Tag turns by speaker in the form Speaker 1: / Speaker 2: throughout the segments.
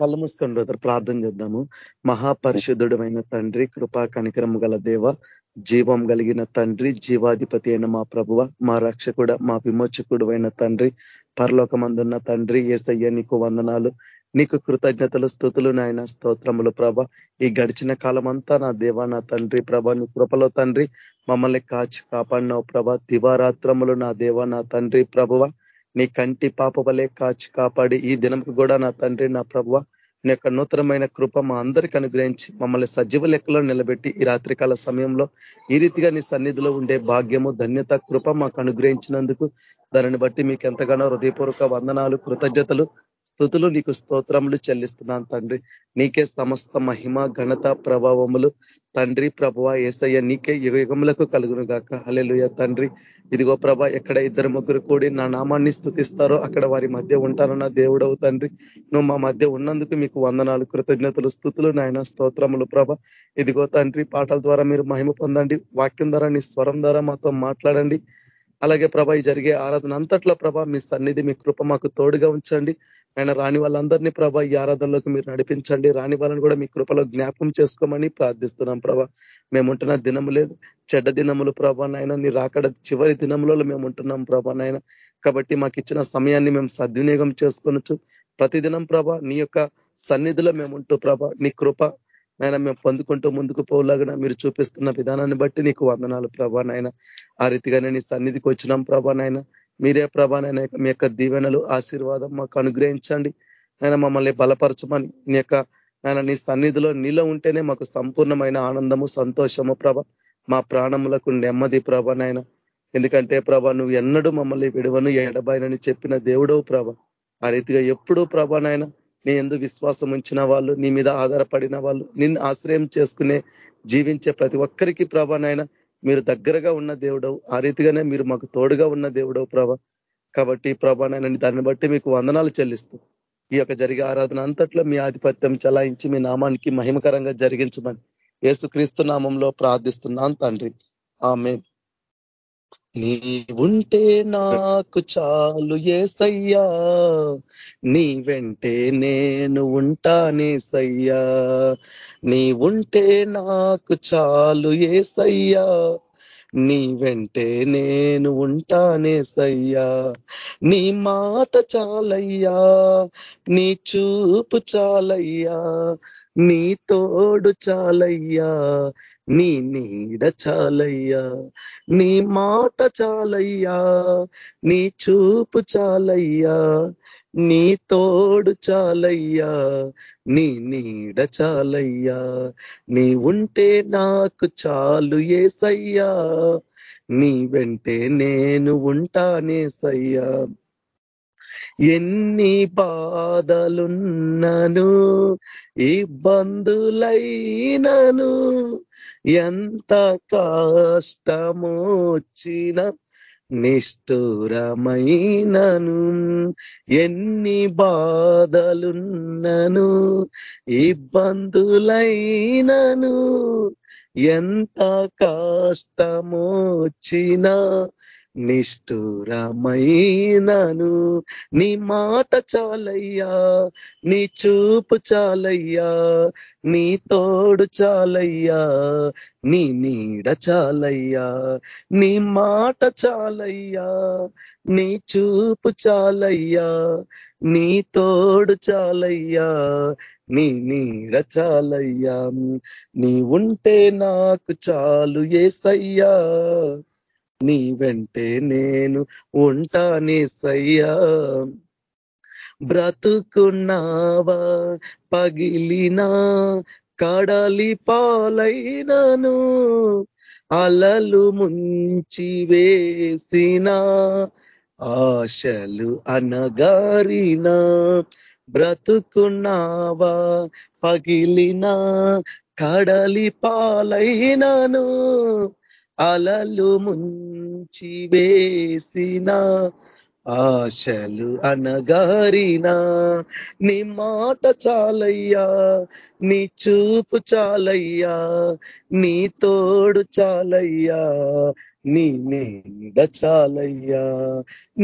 Speaker 1: కళ్ళు మూసుకొని బ్రదర్ ప్రార్థన చేద్దాము. మహాపరిశుద్ధుడమైన తండ్రి కృపా కనికరము గల దేవ జీవం కలిగిన తండ్రి జీవాధిపతి అయిన మా ప్రభువ మా రక్షకుడ మా విమోచకుడు అయిన తండ్రి పరలోకమందున్న తండ్రి ఏసయ్య నీకు వందనాలు నీకు కృతజ్ఞతలు స్థుతులు నాయన స్తోత్రములు ప్రభ. ఈ గడిచిన కాలం అంతా నా దేవా నా తండ్రి ప్రభ నీ కృపలో తండ్రి మమ్మల్ని కాచి కాపాడినావు ప్రభ. దివారాత్రములు నా దేవా నా తండ్రి ప్రభువ. నీ కంటి పాప వలె కాచి కాపాడి ఈ దినంకు కూడా నా తండ్రి నా ప్రభు నీ యొక్క నూతనమైన కృప మా అందరికి అనుగ్రహించి మమ్మల్ని సజీవ లెక్కలో నిలబెట్టి ఈ రాత్రికాల సమయంలో ఈ రీతిగా నీ సన్నిధిలో ఉండే భాగ్యము ధన్యత కృప మాకు అనుగ్రహించినందుకు దానిని బట్టి మీకు ఎంతగానో హృదయపూర్వక వందనాలు కృతజ్ఞతలు. స్థుతులు నీకు స్తోత్రములు చెల్లిస్తున్నాను తండ్రి. నీకే సమస్త మహిమ ఘనత ప్రభావములు. తండ్రి ప్రభవ ఏసయ్య నీకే యుగములకు కలుగును గాక. హలెలుయ తండ్రి. ఇదిగో ప్రభ ఎక్కడ ఇద్దరు ముగ్గురు కూడి నా నామాన్ని స్థుతిస్తారో అక్కడ వారి మధ్య ఉంటానన్న దేవుడవు తండ్రి. నువ్వు మా మధ్య ఉన్నందుకు మీకు వందనాలు కృతజ్ఞతలు స్థుతులు నాయన స్తోత్రములు ప్రభ. ఇదిగో తండ్రి పాటల ద్వారా మీరు మహిమ పొందండి. వాక్యం ద్వారా నీ స్వరం ద్వారా మాతో మాట్లాడండి. అలాగే ప్రభ ఈ జరిగే ఆరాధన అంతట్లో ప్రభ మీ సన్నిధి మీ కృప మాకు తోడుగా ఉంచండి. ఆయన రాని వాళ్ళందరినీ ప్రభ ఈ ఆరాధనలోకి మీరు నడిపించండి. రాని వాళ్ళని కూడా మీ కృపలో జ్ఞాపకం చేసుకోమని ప్రార్థిస్తున్నాం ప్రభ. మేముంటున్న దినము లేదు. చెడ్డ దినములు ప్రభా నాయన నీ రాకడ చివరి దినములలో మేము ఉంటున్నాం ప్రభా నాయన. కాబట్టి మాకు ఇచ్చిన సమయాన్ని మేము సద్వినియోగం చేసుకొనొచ్చు ప్రతిదినం ప్రభ నీ యొక్క సన్నిధిలో మేముంటూ ప్రభ నీ కృప నాయన మేము పొందుకుంటూ ముందుకు పోలాగా మీరు చూపిస్తున్న విధానాన్ని బట్టి నీకు వందనాలు ప్రభా నాయన. ఆ రీతిగానే నీ సన్నిధికి వచ్చినాం ప్రభా నాయన. మీరే ప్రభా నాయన మీ యొక్క దీవెనలు ఆశీర్వాదం మాకు అనుగ్రహించండి. ఆయన మమ్మల్ని బలపరచమని నీ యొక్క ఆయన నీ సన్నిధిలో నీలో ఉంటేనే మాకు సంపూర్ణమైన ఆనందము సంతోషము ప్రభ. మా ప్రాణములకు నెమ్మది ప్రభ నాయన. ఎందుకంటే ప్రభ నువ్వు ఎన్నడూ మమ్మల్ని విడవను ఎడబాయనని చెప్పిన దేవుడవు ప్రభ. ఆ రీతిగా ఎప్పుడూ ప్రభ నాయన నీ ఎందు విశ్వాసం ఉంచిన వాళ్ళు నీ మీద ఆధారపడిన వాళ్ళు నిన్ను ఆశ్రయం చేసుకునే జీవించే ప్రతి ఒక్కరికి ప్రభానైనా మీరు దగ్గరగా ఉన్న దేవుడవు. ఆ రీతిగానే మీరు మాకు తోడుగా ఉన్న దేవుడవు ప్రభ. కాబట్టి ప్రభానైనా దాన్ని బట్టి మీకు వందనాలు చెల్లిస్తూ ఈ యొక్క జరిగే ఆరాధన అంతట్లో మీ ఆధిపత్యం చలాయించి మీ నామానికి మహిమకరంగా జరిగించమని ఏసుక్రీస్తు నామంలో ప్రార్థిస్తున్నాను తండ్రి. ఆమె నీ ఉంటే నాకు చాలు ఏసయ్యా. నీ వెంటే నేను ఉంటానే సయ్యా. నీ ఉంటే నాకు చాలు ఏసయ్యా. నీ వెంటే నేను ఉంటానే సయ్యా. నీ మాట చాలయ్యా. నీ చూపు చాలయ్యా. నీ తోడు చాలయ్యా నీ నీడ చాలయ్యా నీ మాట చాలయ్యా నీ చూపు చాలయ్యా నీ తోడు చాలయ్యా నీ నీడ చాలయ్యా నీ ఉంటే నాకు చాలు ఏసయ్యా నీ వెంటే నేను ఉంటానే సయ్యా ఎన్ని బాధలున్నను ఇబ్బందులైనను ఎంత కష్టమొచ్చిన నిష్ఠురమైనను ఎన్ని బాధలున్నను ఇబ్బందులైనను ఎంత కష్టమొచ్చినా నిష్ఠురమైనను నీ మాట చాలయ్యా నీ చూపు చాలయ్యా నీ తోడు చాలయ్యా నీ నీడ చాలయ్యా నీ మాట చాలయ్యా నీ చూపు చాలయ్యా నీ తోడు చాలయ్యా నీ నీడ చాలయ్యా. నీ ఉంటే నాకు చాలు ఏసయ్యా. నీ వెంటే నేను ఉంటానే సయ్యా. బ్రతుకున్నావా పగిలినా కడలి పాలైనను అలలు ముంచి వేసిన ఆశలు అనగారిన బ్రతుకున్నావా పగిలిన కడలి పాలైనను అలలు ముంచి వేసిన ఆశలు అనగారిన నీ మాట చాలయ్యా నీ చూపు చాలయ్యా నీ తోడు చాలయ్యా నీ నీడ చాలయ్యా.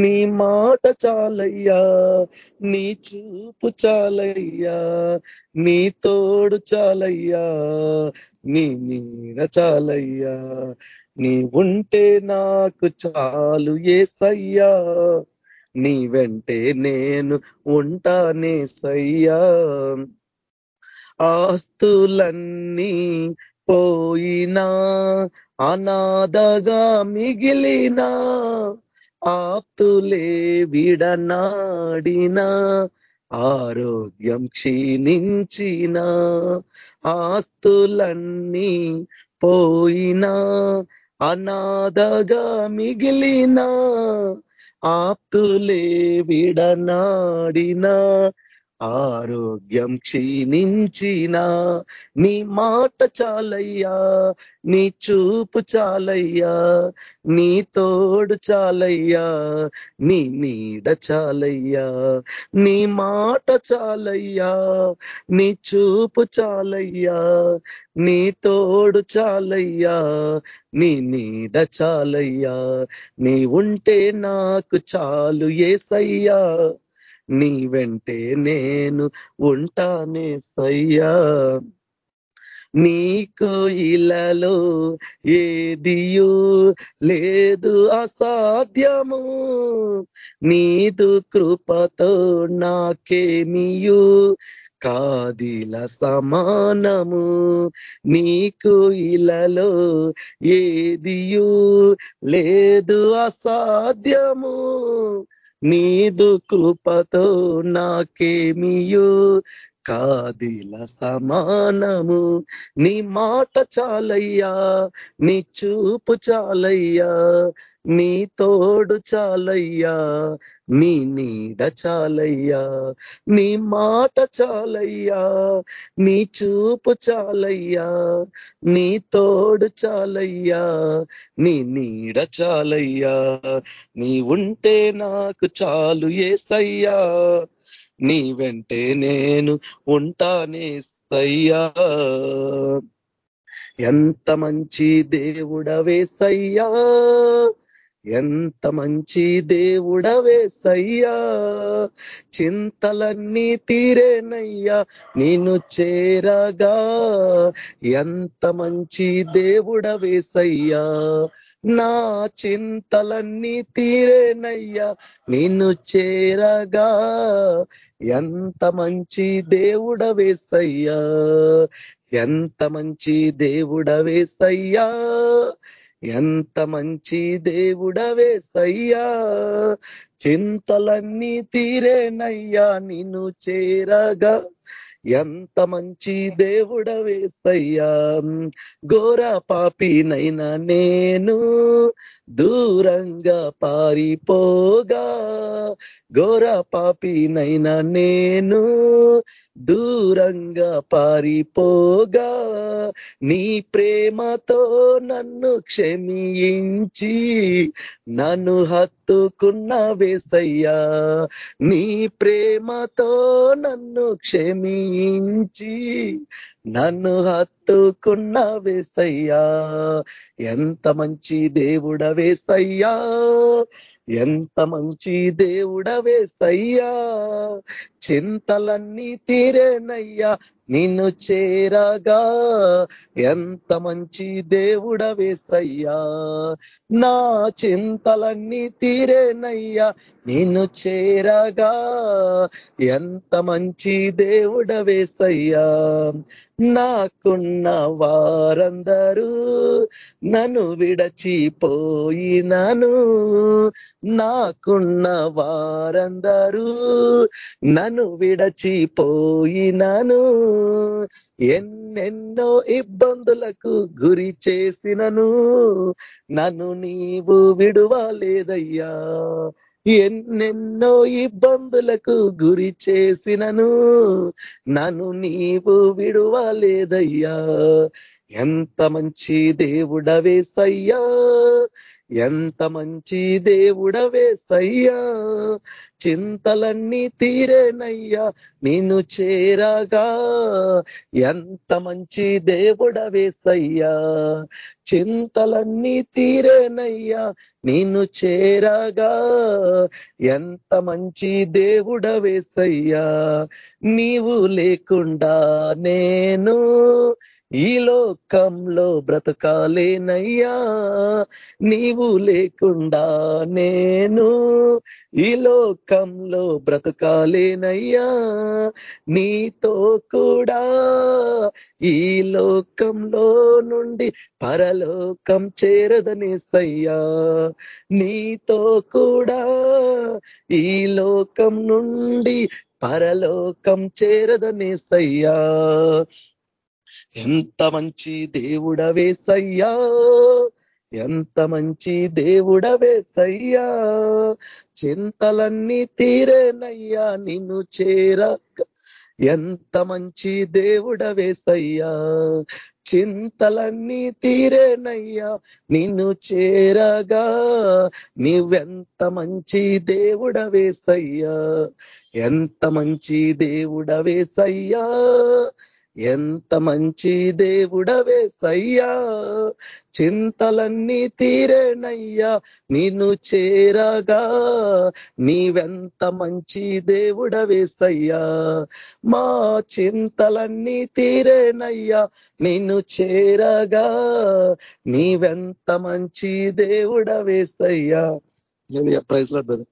Speaker 1: నీ మాట చాలయ్యా నీ చూపు చాలయ్యా నీ తోడు చాలయ్యా నీ నీడ చాలయ్యా. నీ ఉంటే నాకు చాలు ఏసయ్యా. నీ వెంటే నేను ఉంటానే సయ్యా. ఆస్తులన్నీ పోయినా అనాథగా మిగిలినా ఆప్తులే విడనాడినా ఆరోగ్యం క్షీణించిన ఆస్తులన్నీ పోయినా అనాథగా మిగిలిన ఆప్తులే విడనాడినా. ఆరోగ్యం క్షీణించిన నీ మాట చాలయ్యా నీ చూపు చాలయ్యా నీ తోడు చాలయ్యా నీ నీడ చాలయ్యా నీ మాట చాలయ్యా నీ చూపు చాలయ్యా నీ తోడు చాలయ్యా నీ నీడ చాలయ్యా నీ ఉంటే నాకు చాలు ఏసయ్యా. నీ వెంటే నేను ఉంటానే సయ్యా. నీకు ఇలలో ఏదియు లేదు అసాధ్యము. నీదు కృపతో నాకేమియు కాదిల సమానము. నీకు ఇలలో ఏదియు లేదు అసాధ్యము. నీదు కృపతో నాకేమియో కాదిల సమానము. నీ మాట చాలయ్యా నీ చూపు చాలయ్యా నీ తోడు చాలయ్యా నీ నీడ చాలయ్యా నీ మాట చాలయ్యా నీ చూపు చాలయ్యా నీ తోడు చాలయ్యా నీ నీడ చాలయ్యా. నీ ఉంటే నాకు చాలు ఏసయ్యా. నీ వెంటే నేను ఉంటానే సయ్యా. ఎంత మంచి దేవుడవే సయ్యా. ఎంత మంచి దేవుడవే సయ్యా. చింతలన్నీ తీరేనయ్యా నేను చేరగా. ఎంత మంచి దేవుడవే సయ్యా. నా చింతలన్నీ తీరేనయ్యా నిన్ను చేరగా. ఎంత మంచి దేవుడవేసయ్యా ఎంత మంచి దేవుడవేసయ్యా ఎంత మంచి దేవుడవే సయ్యా. చింతలన్నీ తీరేనయ్యా నిన్ను చేరగా. ఎంత మంచి దేవుడ వేసయ్యా ఘోర పాపినైనా నేను దూరంగా పారిపోగా. ఘోర పాపినైనా నేను దూరంగా పారిపోగా. నీ ప్రేమతో నన్ను క్షమించి నన్ను హత్తుకున్న వేసయ్యా నీ ప్రేమతో నన్ను క్షమించి నన్ను హత్తుకున్న వేసయ్యా ఎంత మంచి దేవుడ వేసయ్యా. ఎంత మంచి దేవుడవే సయ్యా? చింతలన్నీ తీరేనయ్యా నిన్ను చేరగా. ఎంత మంచి దేవుడవే సయ్యా? నా చింతలన్నీ తీరేనయ్యా నిన్ను చేరగా. ఎంత మంచి దేవుడవే సయ్యా? నాకున్న వారందరూ నన్ను విడచిపోయినను. నాకున్న వారందరూ నన్ను విడచిపోయినను. ఎన్నెన్నో ఇబ్బందులకు గురి చేసినను. నన్ను నీవు విడువలేదయ్యా. ఎన్నెన్నో ఇబ్బందులకు గురి చేసినను. నన్ను నీవు విడువలేదయ్యా. ఎంత మంచి దేవుడవేసయ్యా. ఎంత మంచి దేవుడవేసయ్యా చింతలన్నీ తీరేనయ్యా నిన్ను చేరాగా. ఎంత మంచి దేవుడవేసయ్యా చింతలన్నీ తీరేనయ్యా నిన్ను చేరాగా. ఎంత మంచి దేవుడవేసయ్యా నీవు లేకుండా నేను ఈ లోకంలో బ్రతకాలేనయ్యా నీవు లేకుండా నేను ఈ లోకంలో బ్రతకాలేనయ్యా నీతో కూడా ఈ లోకంలో నుండి పరలోకం చేరదని సయ్యా నీతో కూడా ఈ లోకం నుండి పరలోకం చేరదనేసయ్యా ఎంత మంచి దేవుడవేసయ్యా ఎంత మంచి దేవుడవేసయ్యా చింతలన్నీ తీరేనయ్యా నిన్ను చేరాక. ఎంత మంచి దేవుడవేసయ్యా చింతలన్నీ తీరేనయ్యా నిన్ను చేరగా. నీవెంత మంచి దేవుడవేసయ్యా ఎంత మంచి దేవుడవేసయ్యా ఎంత మంచి దేవుడవే సయ్యా. చింతలన్నీ తీరేనయ్యా నిన్ను చేరగా. నీవెంత మంచి దేవుడవే సయ్యా. మా చింతలన్నీ తీరేనయ్యా నిన్ను చేరగా. నీవెంత మంచి దేవుడవే సయ్యా. Praise Lord brother.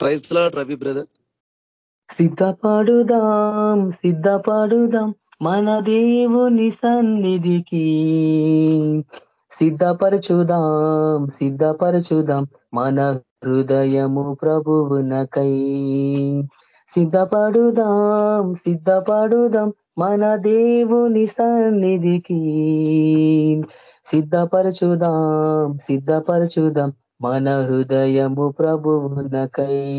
Speaker 1: Praise Lord Ravi brother.
Speaker 2: సిద్ధపాడుదాం సిద్ధపాడుదాం. మన దేవుని సన్నిధికి. సిద్ధపరచుదాం సిద్ధపరచుదాం మన హృదయము ప్రభువునకై. సిద్ధపడుదాం సిద్ధపడుదాం మన దేవుని సన్నిధికి. సిద్ధపరచుదాం సిద్ధపరచుదాం మన హృదయము ప్రభువునకై.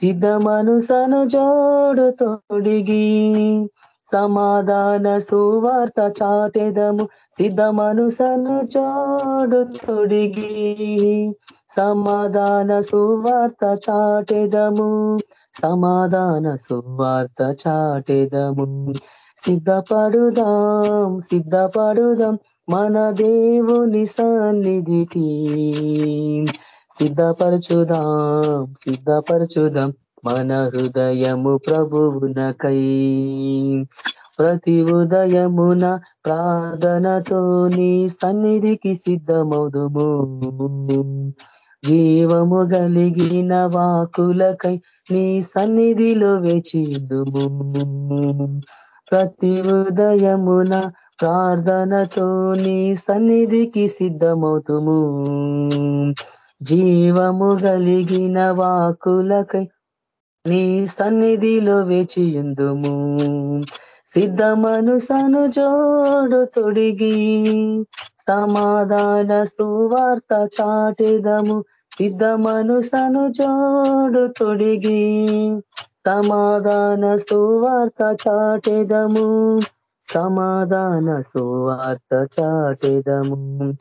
Speaker 2: సిద్ధ మనసను జోడు తొడిగి సమాధాన సువార్త చాటెదము సిద్ధమనుసను చోడు తొడిగి. సమాధాన సువార్త చాటెదము సమాధాన సువార్త చాటెదము. సిద్ధపడుదాం సిద్ధపడుదాం మన దేవుని సన్నిధికి. సిద్ధపరచుదాం సిద్ధపరచుదాం మన హృదయము ప్రభువునకై ప్రతి ఉదయమున ప్రార్థనతో నీ సన్నిధికి సిద్ధమౌదుము జీవము కలిగిన వాకులకై నీ సన్నిధిలో వేచిదుము ప్రతి ఉదయమున ప్రార్థనతో నీ సన్నిధికి సిద్ధమవుతుము. జీవము కలిగిన వాకులకై నీ సన్నిధిలో వేచియుందుము. సిద్ధమనుసను జోడు తొడిగి సమాధాన సువార్త చాటెదము. సిద్ధమనుసను జోడు తొడిగి సమాధాన సువార్త చాటిదము. సమాధాన సువార్త చాటిదము.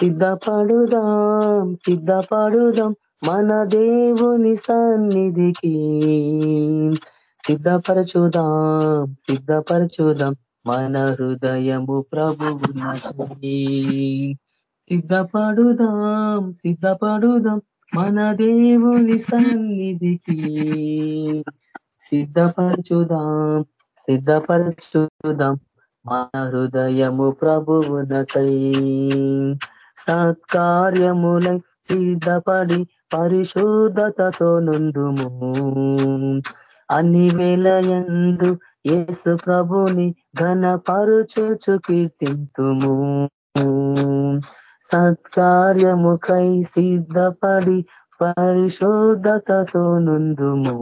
Speaker 2: సిద్ధపడుదాం సిద్ధపడుదాం మన దేవుని సన్నిధికి సిద్ధపరచుదాం సిద్ధపరచుదాం. మన హృదయము ప్రభువునకి సిద్ధపడుదాం సిద్ధపడుదాం. మన దేవుని సన్నిధికి సిద్ధపరచుదాం సిద్ధపరచుదాం. మన హృదయము ప్రభువునకై సత్కార్యములై సిద్ధపడి పరిశుద్ధతతో నుందుము అన్ని వేలయందు యేసు ప్రభుని ఘనపరుచుచు కీర్తింతుము. సత్కార్యముకై సిద్ధపడి పరిశుద్ధతతో నుందుము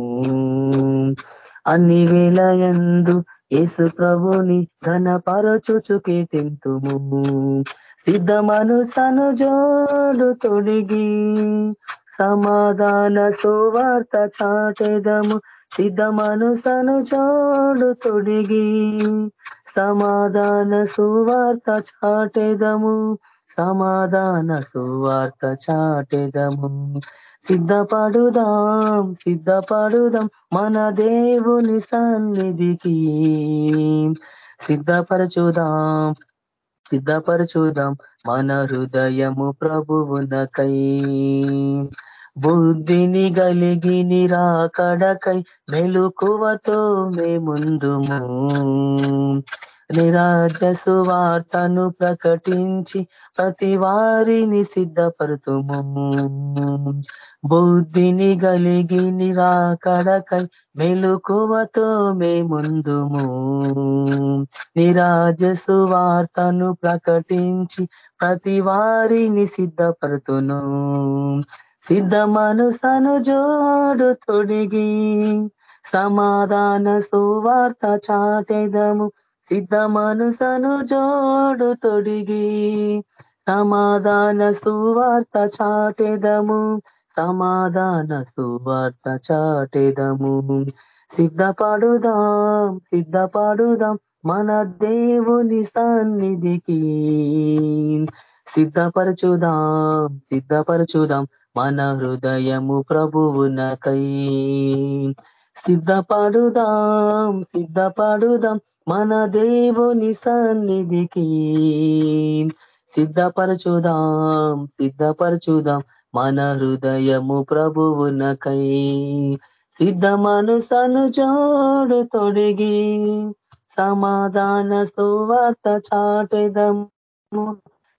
Speaker 2: అన్ని వేలయందు యేసు ప్రభుని ఘనపరచుచు కీర్తింతుము. సిద్ధమను సనుజోడు తొడిగి సమాధాన సువార్త చాటెదము సిద్ధమను సనుజోడు తొడిగి. సమాధాన సువార్త చాటెదము సమాధాన సువార్త చాటెదము. సిద్ధపడుదాం సిద్ధపడుదాం మన దేవుని సన్నిధికి. సిద్ధపరచుదాం సిద్ధపరచుదాం మన హృదయము ప్రభువునకై బుద్ధిని గలిగి నిరాకడకై మెలుకువతో మేముందుము నిరాజసు వార్తను ప్రకటించి ప్రతి వారిని సిద్ధపడుతుము బుద్ధిని గలిగి నిరాకడకై మెలుకువతో మేముందుము. నిరాజసు వార్తను ప్రకటించి ప్రతి వారిని సిద్ధపడుతును సిద్ధ మనసను జోడు తొడిగి సమాధాన సువార్త చాటెదము. సిద్ధ మనసను జోడు తొడిగి సమాధాన సువార్త చాటెదము. సమాధాన సువార్త చాటెదము. సిద్ధపడుదాం సిద్ధపడుదాం మన దేవుని సన్నిధికి. సిద్ధపరచుదాం సిద్ధపరచుదాం మన హృదయము ప్రభువునకై. సిద్ధపడుదాం సిద్ధపడుదాం మన దేవుని సన్నిధికి. సిద్ధపరచుదాం సిద్ధపరచుదాం మన హృదయము ప్రభువునకై సిద్ధ మనసను జోడు తొడిగి సమాధాన సువార్త చాటెదము.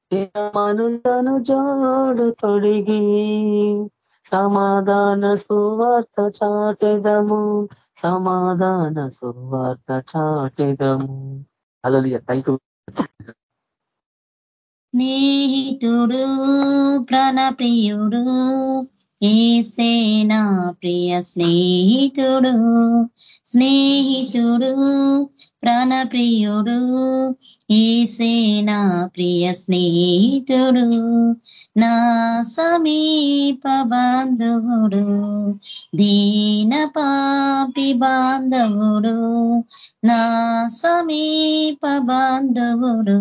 Speaker 2: సిద్ధ మనసను జోడు తొడిగి సమాధాన సువార్త చాటెదము. సమాధాన సువార్త చాటెదము. అలా థ్యాంక్ యూ
Speaker 3: స్నేహితుడు ప్రణప్రియుడు. ఏసేనా ప్రియ స్నేహితుడు? స్నేహితుడు ప్రాణప్రియుడు. ఏసేనా ప్రియ స్నేహితుడు? నా సమీప బాంధవుడు. దీన పాపి బాంధవుడు. నా సమీప బాంధవుడు.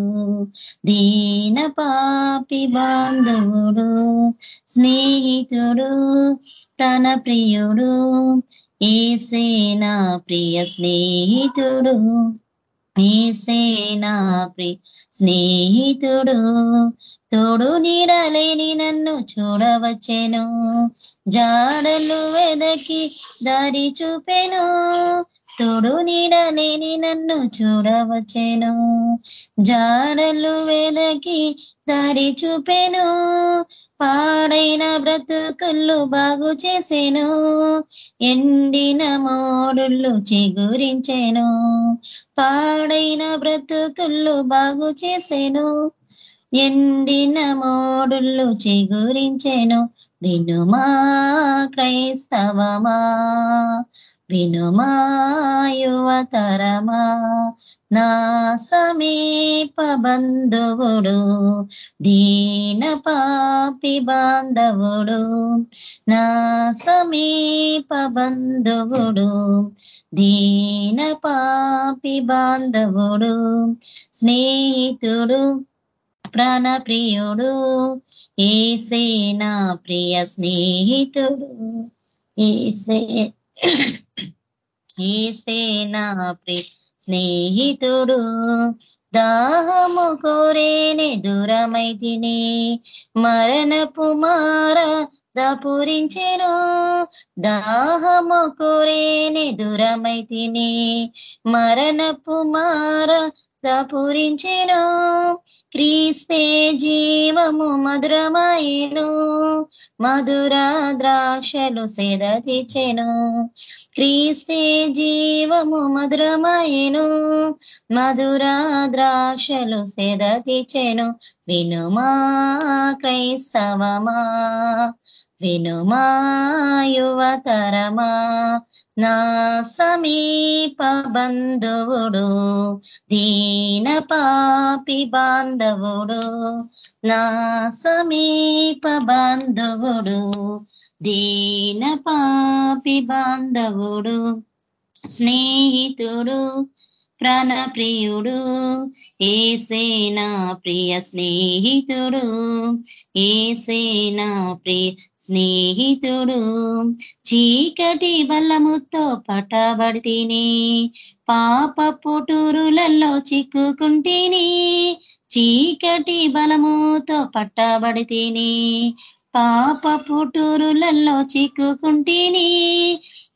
Speaker 3: దీన పాపి బాంధవుడు. స్నేహితుడు ప్రాణప్రియుడు ఏసేనా ప్రియ స్నేహితుడు ఏసేనా ప్రియ స్నేహితుడు. తోడు నీడలేని నన్ను చూడవచ్చెను జాడలు వెదకి దారి చూపెను తోడు నీడలేని నన్ను చూడవచ్చేను. జాడలు వెదకి దారి చూపెను. పాడైన బ్రతుకుళ్ళు బాగు చేసేను. ఎండిన మోడుళ్ళు చిగురించెను. పాడైన బ్రతుకుళ్ళు బాగు చేసేను. ఎండిన మోడుళ్ళు చిగురించెను. వినుమా క్రైస్తవమా? వినుమా యువతరమా నా సమీప బంధువుడు దీన పాపి బాంధవుడు. నా సమీప బంధువుడు దీన పాపి బాంధవుడు. స్నేహితుడు ప్రాణప్రియుడు ఏసే నా ప్రియ స్నేహితుడు ఏసే ఏసేనా ప్రి స్నేహితుడు దాహము కోరేనే దూరమైతిని మరణపు మార దాపురించెను. దాహము కోరేనే దూరమైతిని మరణపు మార దాపురించెను. క్రీస్తే జీవము మధురమాయను మధుర ద్రాక్షలు సేద తెచ్చెను క్రీస్తే జీవము మధురమయను మధుర ద్రాక్షలు సేద తెచ్చెను వినుమా క్రైస్తవమా వినుమా యువతరమా నా సమీప బంధువుడు దీన పాపి బాంధవుడు నా సమీప బంధువుడు. దీన పాపి బాంధవుడు స్నేహితుడు ప్రాణప్రియుడు ఏసేనా ప్రియ స్నేహితుడు ఏసేనా ప్రియ స్నేహితుడు. చీకటి బలముతో పట్టబడితేని పాప పుటూరులలో చిక్కుకుంటేనే చీకటి బలముతో పట్టబడితేనే పాప పుటూరులలో చిక్కుకుంటేని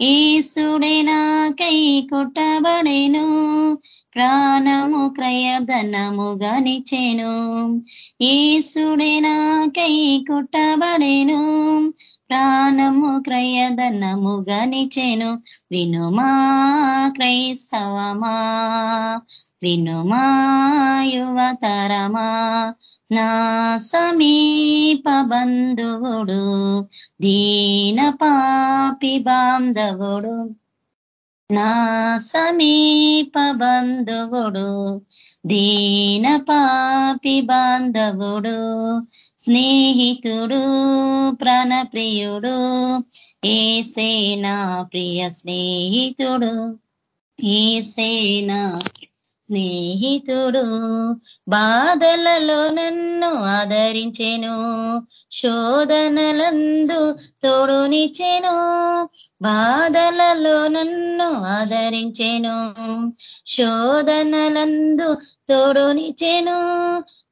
Speaker 3: ఏసుడే నాకై కొట్టబడేను. ప్రాణము క్రయధనము గనిచెను ఏసుడే నాకై కుట్టబడేను. ప్రాణము క్రయధనము గనిచెను వినుమా క్రైస్తవమా? వినుమా యువతరమా? నా సమీప బంధువుడు దీన పాపి బాంధవుడు. నా సమీప బంధువుడు దీన పాపి బాంధవుడు స్నేహితుడు ప్రాణప్రియుడు ఏసేనా ప్రియ స్నేహితుడు ఏసేనా స్నేహితుడు బాధలలో నన్ను ఆదరించెను శోధనలందు తోడునిచెను బాధలలో నన్ను ఆదరించెను శోధనలందు తోడునిచెను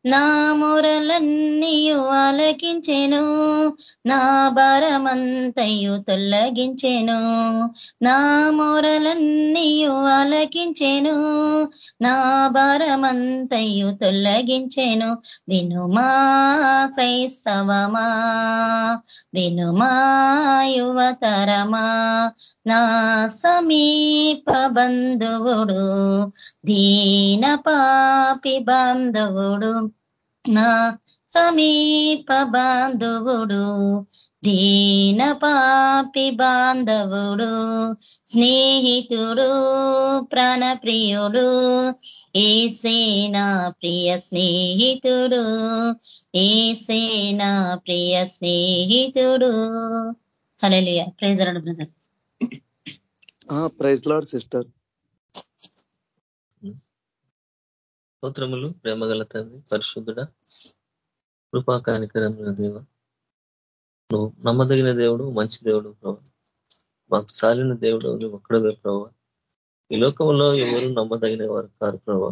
Speaker 3: నా మొరలన్నీయు ఆలకించెను నా భారమంతయు తొలగించెను నా మొరలన్నీయు ఆలకించెను నా భారమంతయు తొలగించెను. వినుమా క్రైస్తవమా వినుమా యువతరమా నా సమీప బంధువుడు దీన పాపి బంధువుడు. నా సమీప బాంధవుడు దీన పాపి బాంధవుడు స్నేహితుడు ప్రాణప్రియుడు ఏసేనా ప్రియ స్నేహితుడు ఏసేనా ప్రియ స్నేహితుడు. Hallelujah praise brother
Speaker 1: praise Lord sister
Speaker 4: స్తోత్రములు ప్రేమగల తండ్రి పరిశుద్ధుడ కృపా కానికరమైన దేవ. నువ్వు నమ్మదగిన దేవుడు మంచి దేవుడు ప్రభా. మాకు చాలిన దేవుడు నువ్వు ఒక్కడవే ప్రభా. ఈ లోకంలో ఎవరు నమ్మదగిన వారు కారు ప్రభా.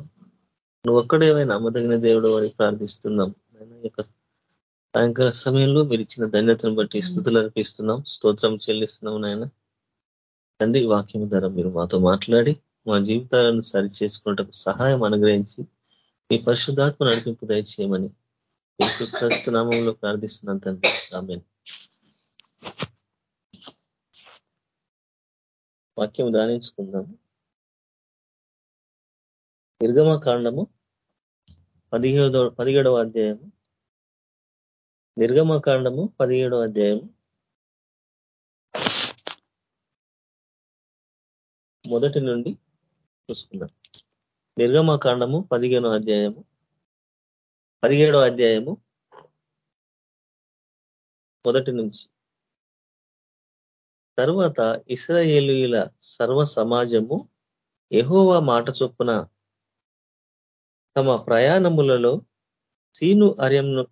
Speaker 4: నువ్వు ఒక్కడేమైనా నమ్మదగిన దేవుడు అని ప్రార్థిస్తున్నాం. ఆయన యొక్క సాయంకాల సమయంలో మీరు ఇచ్చిన ధన్యతను బట్టి స్థుతులు అర్పిస్తున్నాం. స్తోత్రం చెల్లిస్తున్నాం నాయన. తండ్రి వాక్యం ద్వారా మీరు మాతో మాట్లాడి మా జీవితాలను సరి చేసుకున్నటకు సహాయం అనుగ్రహించి మీ పరిశుద్ధాత్మ నడిపింపు దయచేయమని యేసుక్రీస్తు నామంలో ప్రార్థిస్తున్నాను తండ్రి. ఆమె వాక్యం దానించుకుందాం నిర్గమకాండము పదిహేడో పదిహేడవ అధ్యాయము నిర్గమ కాండము పదిహేడవ అధ్యాయము మొదటి నుండి చూసుకుందాం. నిర్గమకాండము పదిహేనో అధ్యాయము. పదిహేడో అధ్యాయము మొదటి నుంచి. తరువాత ఇస్రాయేలీల సర్వ సమాజము ఎహోవా మాట చొప్పున తమ ప్రయాణములలో సీను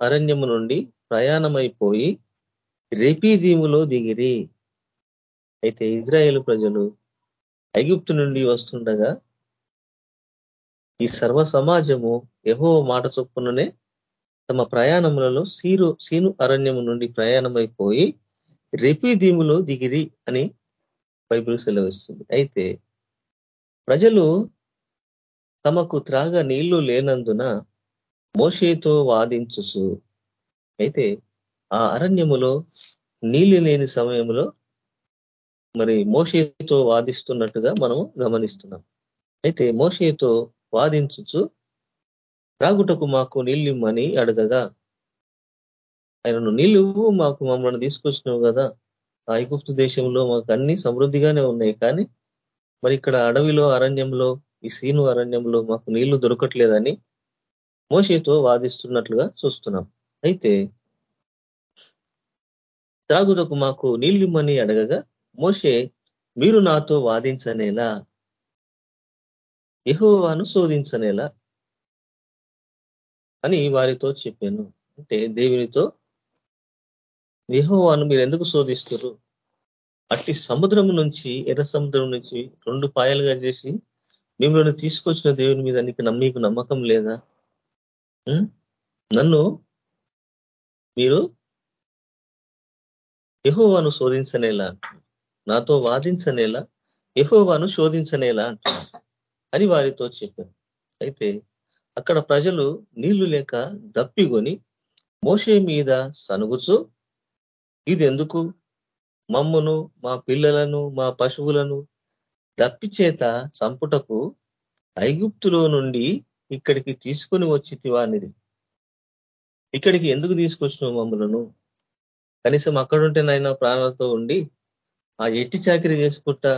Speaker 4: అరణ్యము నుండి ప్రయాణమైపోయి రేపీదీములో దిగిరి. అయితే ఇజ్రాయేల్ ప్రజలు ఐగుప్తు నుండి వస్తుండగా ఈ సర్వ సమాజము యహో మాట చొప్పుననే తమ ప్రయాణములలో సీరు సీను అరణ్యము నుండి ప్రయాణమైపోయి రెపిదీములో దిగిరి అని బైబిల్ సెలవిస్తుంది. అయితే ప్రజలు తమకు త్రాగ నీళ్ళు లేనందున మోషేతో వాదించుసు అయితే ఆ అరణ్యములో నీళ్ళు లేని సమయంలో మరి మోషేతో వాదిస్తున్నట్టుగా మనము గమనిస్తున్నాం. అయితే మోషేతో వాదించుచు త్రాగుటకు మాకు నీళ్ళిమ్మని అడగగా ఆయనను నీళ్ళు మాకు మమ్మల్ని తీసుకొచ్చినావు కదా. ఐగుప్తు దేశంలో మాకు అన్ని సమృద్ధిగానే ఉన్నాయి. కానీ మరి ఇక్కడ అడవిలో అరణ్యంలో ఈ సీను అరణ్యంలో మాకు నీళ్ళు దొరకట్లేదని మోషేతో వాదిస్తున్నట్లుగా చూస్తున్నాం. అయితే త్రాగుటకు మాకు నీళ్ళిమ్మని అడగగా మోషే మీరు నాతో వాదించనేలా? యహోవాను శోధించనేలా అని వారితో చెప్పాను. అంటే దేవునితో యహోవాను మీరు ఎందుకు శోధిస్తారు అట్టి సముద్రం నుంచి ఎర్ర సముద్రం నుంచి రెండు పాయలుగా చేసి మిమ్మల్ని తీసుకొచ్చిన దేవుని మీద నీకు మీకు నమ్మకం లేదా? నన్ను మీరు యహోవాను శోధించనేలా నాతో వాదించనేలా? యహోవాను శోధించనేలా అంటున్నారు. అని వారితో చెప్పాను అయితే అక్కడ ప్రజలు నీళ్ళు లేక దప్పిగొని మోషే మీద సనుగుచు ఇది ఎందుకు మమ్మును మా పిల్లలను మా పశువులను దప్పి చేత చంపుటకు ఐగుప్తులో నుండి ఇక్కడికి తీసుకొని వచ్చి తివానిది ఇక్కడికి ఎందుకు తీసుకొచ్చినావు మమ్మలను? కనీసం అక్కడుంటే నాయన ప్రాణాలతో ఉండి ఆ ఎట్టి చాకరీ చేసుకుంటా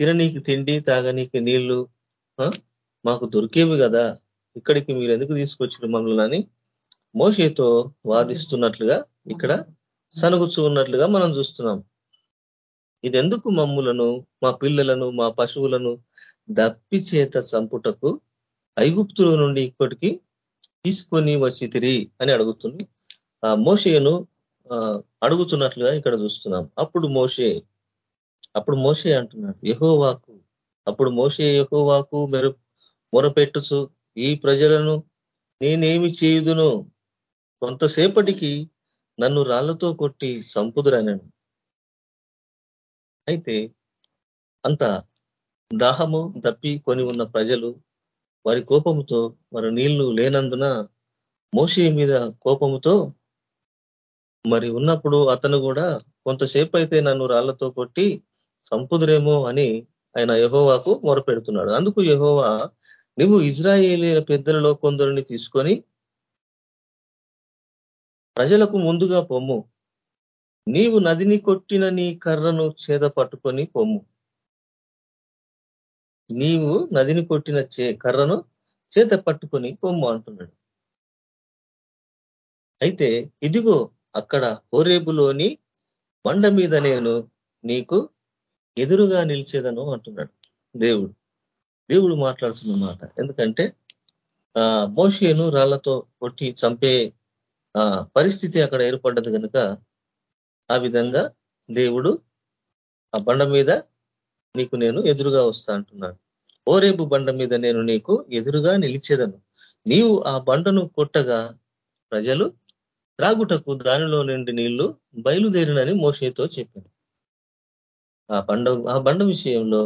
Speaker 4: తిననీకి తిండి తాగనీకి నీళ్ళు మాకు దొరికేవి కదా. ఇక్కడికి మీరు ఎందుకు తీసుకొచ్చిన మమ్మల్ని అని మోషేతో వాదిస్తున్నట్లుగా ఇక్కడ సనుగుచు ఉన్నట్లుగా మనం చూస్తున్నాం. ఇది ఎందుకు మమ్ములను మా పిల్లలను మా పశువులను దప్పి చేత చంపుటకు ఐగుప్తుల నుండి ఇప్పటికి తీసుకొని వచ్చి తిరిగి అని అడుగుతుంది ఆ మోషేను అడుగుతున్నట్లుగా ఇక్కడ చూస్తున్నాం. అప్పుడు మోషే అప్పుడు మోషే అంటున్నాడు యహోవాకు అప్పుడు మోసే ఎక్కువకు మెరు మొరపెట్టుచు ఈ ప్రజలను నేనేమి చేయుదును కొంతసేపటికి నన్ను రాళ్ళతో కొట్టి సంపుదురనను అయితే అంత దాహము దప్పి కొని ఉన్న ప్రజలు వారి కోపముతో మరి నీళ్ళు లేనందున మోసే మీద కోపముతో మరి ఉన్నప్పుడు అతను కూడా కొంతసేపు అయితే నన్ను రాళ్ళతో కొట్టి సంపుదురేమో అని ఆయన యహోవాకు మొరపెడుతున్నాడు. అందుకు యహోవా నువ్వు ఇజ్రాయేలీల పెద్దలలో కొందరిని తీసుకొని ప్రజలకు ముందుగా పొమ్ము. నీవు నదిని కొట్టిన నీ కర్రను చేద పట్టుకొని పొమ్ము. నీవు నదిని కొట్టిన కర్రను చేత పట్టుకొని పొమ్ము అంటున్నాడు. అయితే ఇదిగో అక్కడ హోరేబులోని బండ మీద నేను నీకు ఎదురుగా నిలిచేదను అంటున్నాడు దేవుడు. దేవుడు మాట్లాడుతున్న మాట. ఎందుకంటే ఆ మోషేను రాళ్ళతో కొట్టి చంపే ఆ పరిస్థితి అక్కడ ఏర్పడ్డది కనుక ఆ విధంగా దేవుడు ఆ బండ మీద నీకు నేను ఎదురుగా వస్తా అంటున్నాడు. ఓరేపు బండ మీద నేను నీకు ఎదురుగా నిలిచేదను. నీవు ఆ బండను కొట్టగా ప్రజలు త్రాగుటకు దానిలో నుండి నీళ్ళు బయలుదేరినని మోషేతో చెప్పాను ఆ బండ ఆ బండ విషయంలో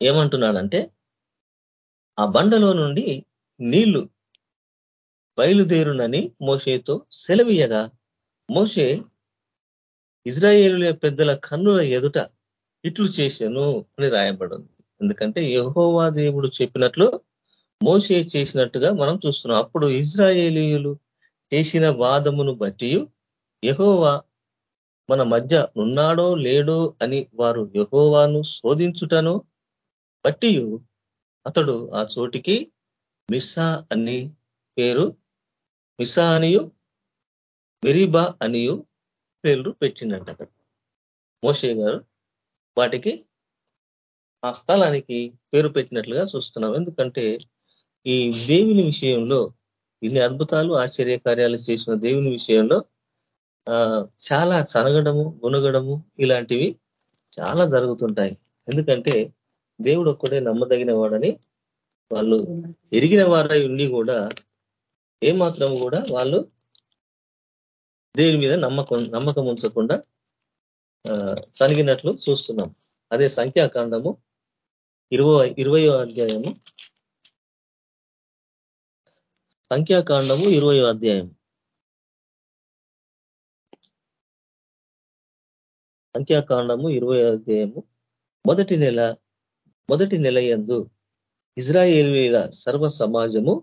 Speaker 4: ఏమంటున్నాడంటే ఆ బండలో నుండి నీళ్ళు బయలుదేరునని మోషేతో సెలవీయగా. మోషే ఇజ్రాయేలు పెద్దల కన్నుల ఎదుట ఇట్లు చేశాను అని రాయబడింది. ఎందుకంటే యహోవా దేవుడు చెప్పినట్లు మోసే చేసినట్టుగా మనం చూస్తున్నాం. అప్పుడు ఇజ్రాయేలీయులు చేసిన వాదమును బట్టి యహోవా మన మధ్య ఉన్నాడో లేడో అని వారు యహోవాను శోధించుటను బట్టి అతడు ఆ చోటికి మిస్సా అని పేరు మిస్సా అనియు మెరీబా అనియు పేర్లు పెట్టిండంట అక్కడ. మోషే గారు వాటికి ఆ స్థలానికి పేరు పెట్టినట్లుగా చూస్తున్నాం. ఎందుకంటే ఈ దేవుని విషయంలో ఇన్ని అద్భుతాలు ఆశ్చర్య కార్యాలు చేసిన దేవుని విషయంలో చాలా చనగడము గుణగడము ఇలాంటివి చాలా జరుగుతుంటాయి. ఎందుకంటే దేవుడు ఒక్కడే నమ్మదగిన వాడని వాళ్ళు ఎరిగిన వారై ఉండి కూడా ఏమాత్రం కూడా వాళ్ళు దేవుని మీద నమ్మకం నమ్మకం ఉంచకుండా సనిగినట్లు చూస్తున్నాం. అదే సంఖ్యాకాండము ఇరవై ఇరవయో అధ్యాయము. సంఖ్యాకాండము ఇరవయో అధ్యాయం సంఖ్యాకాండము ఇరవై అధ్యాయము మొదటి నెల మొదటి నెల ఎందు ఇజ్రాయేలీల సర్వ సమాజము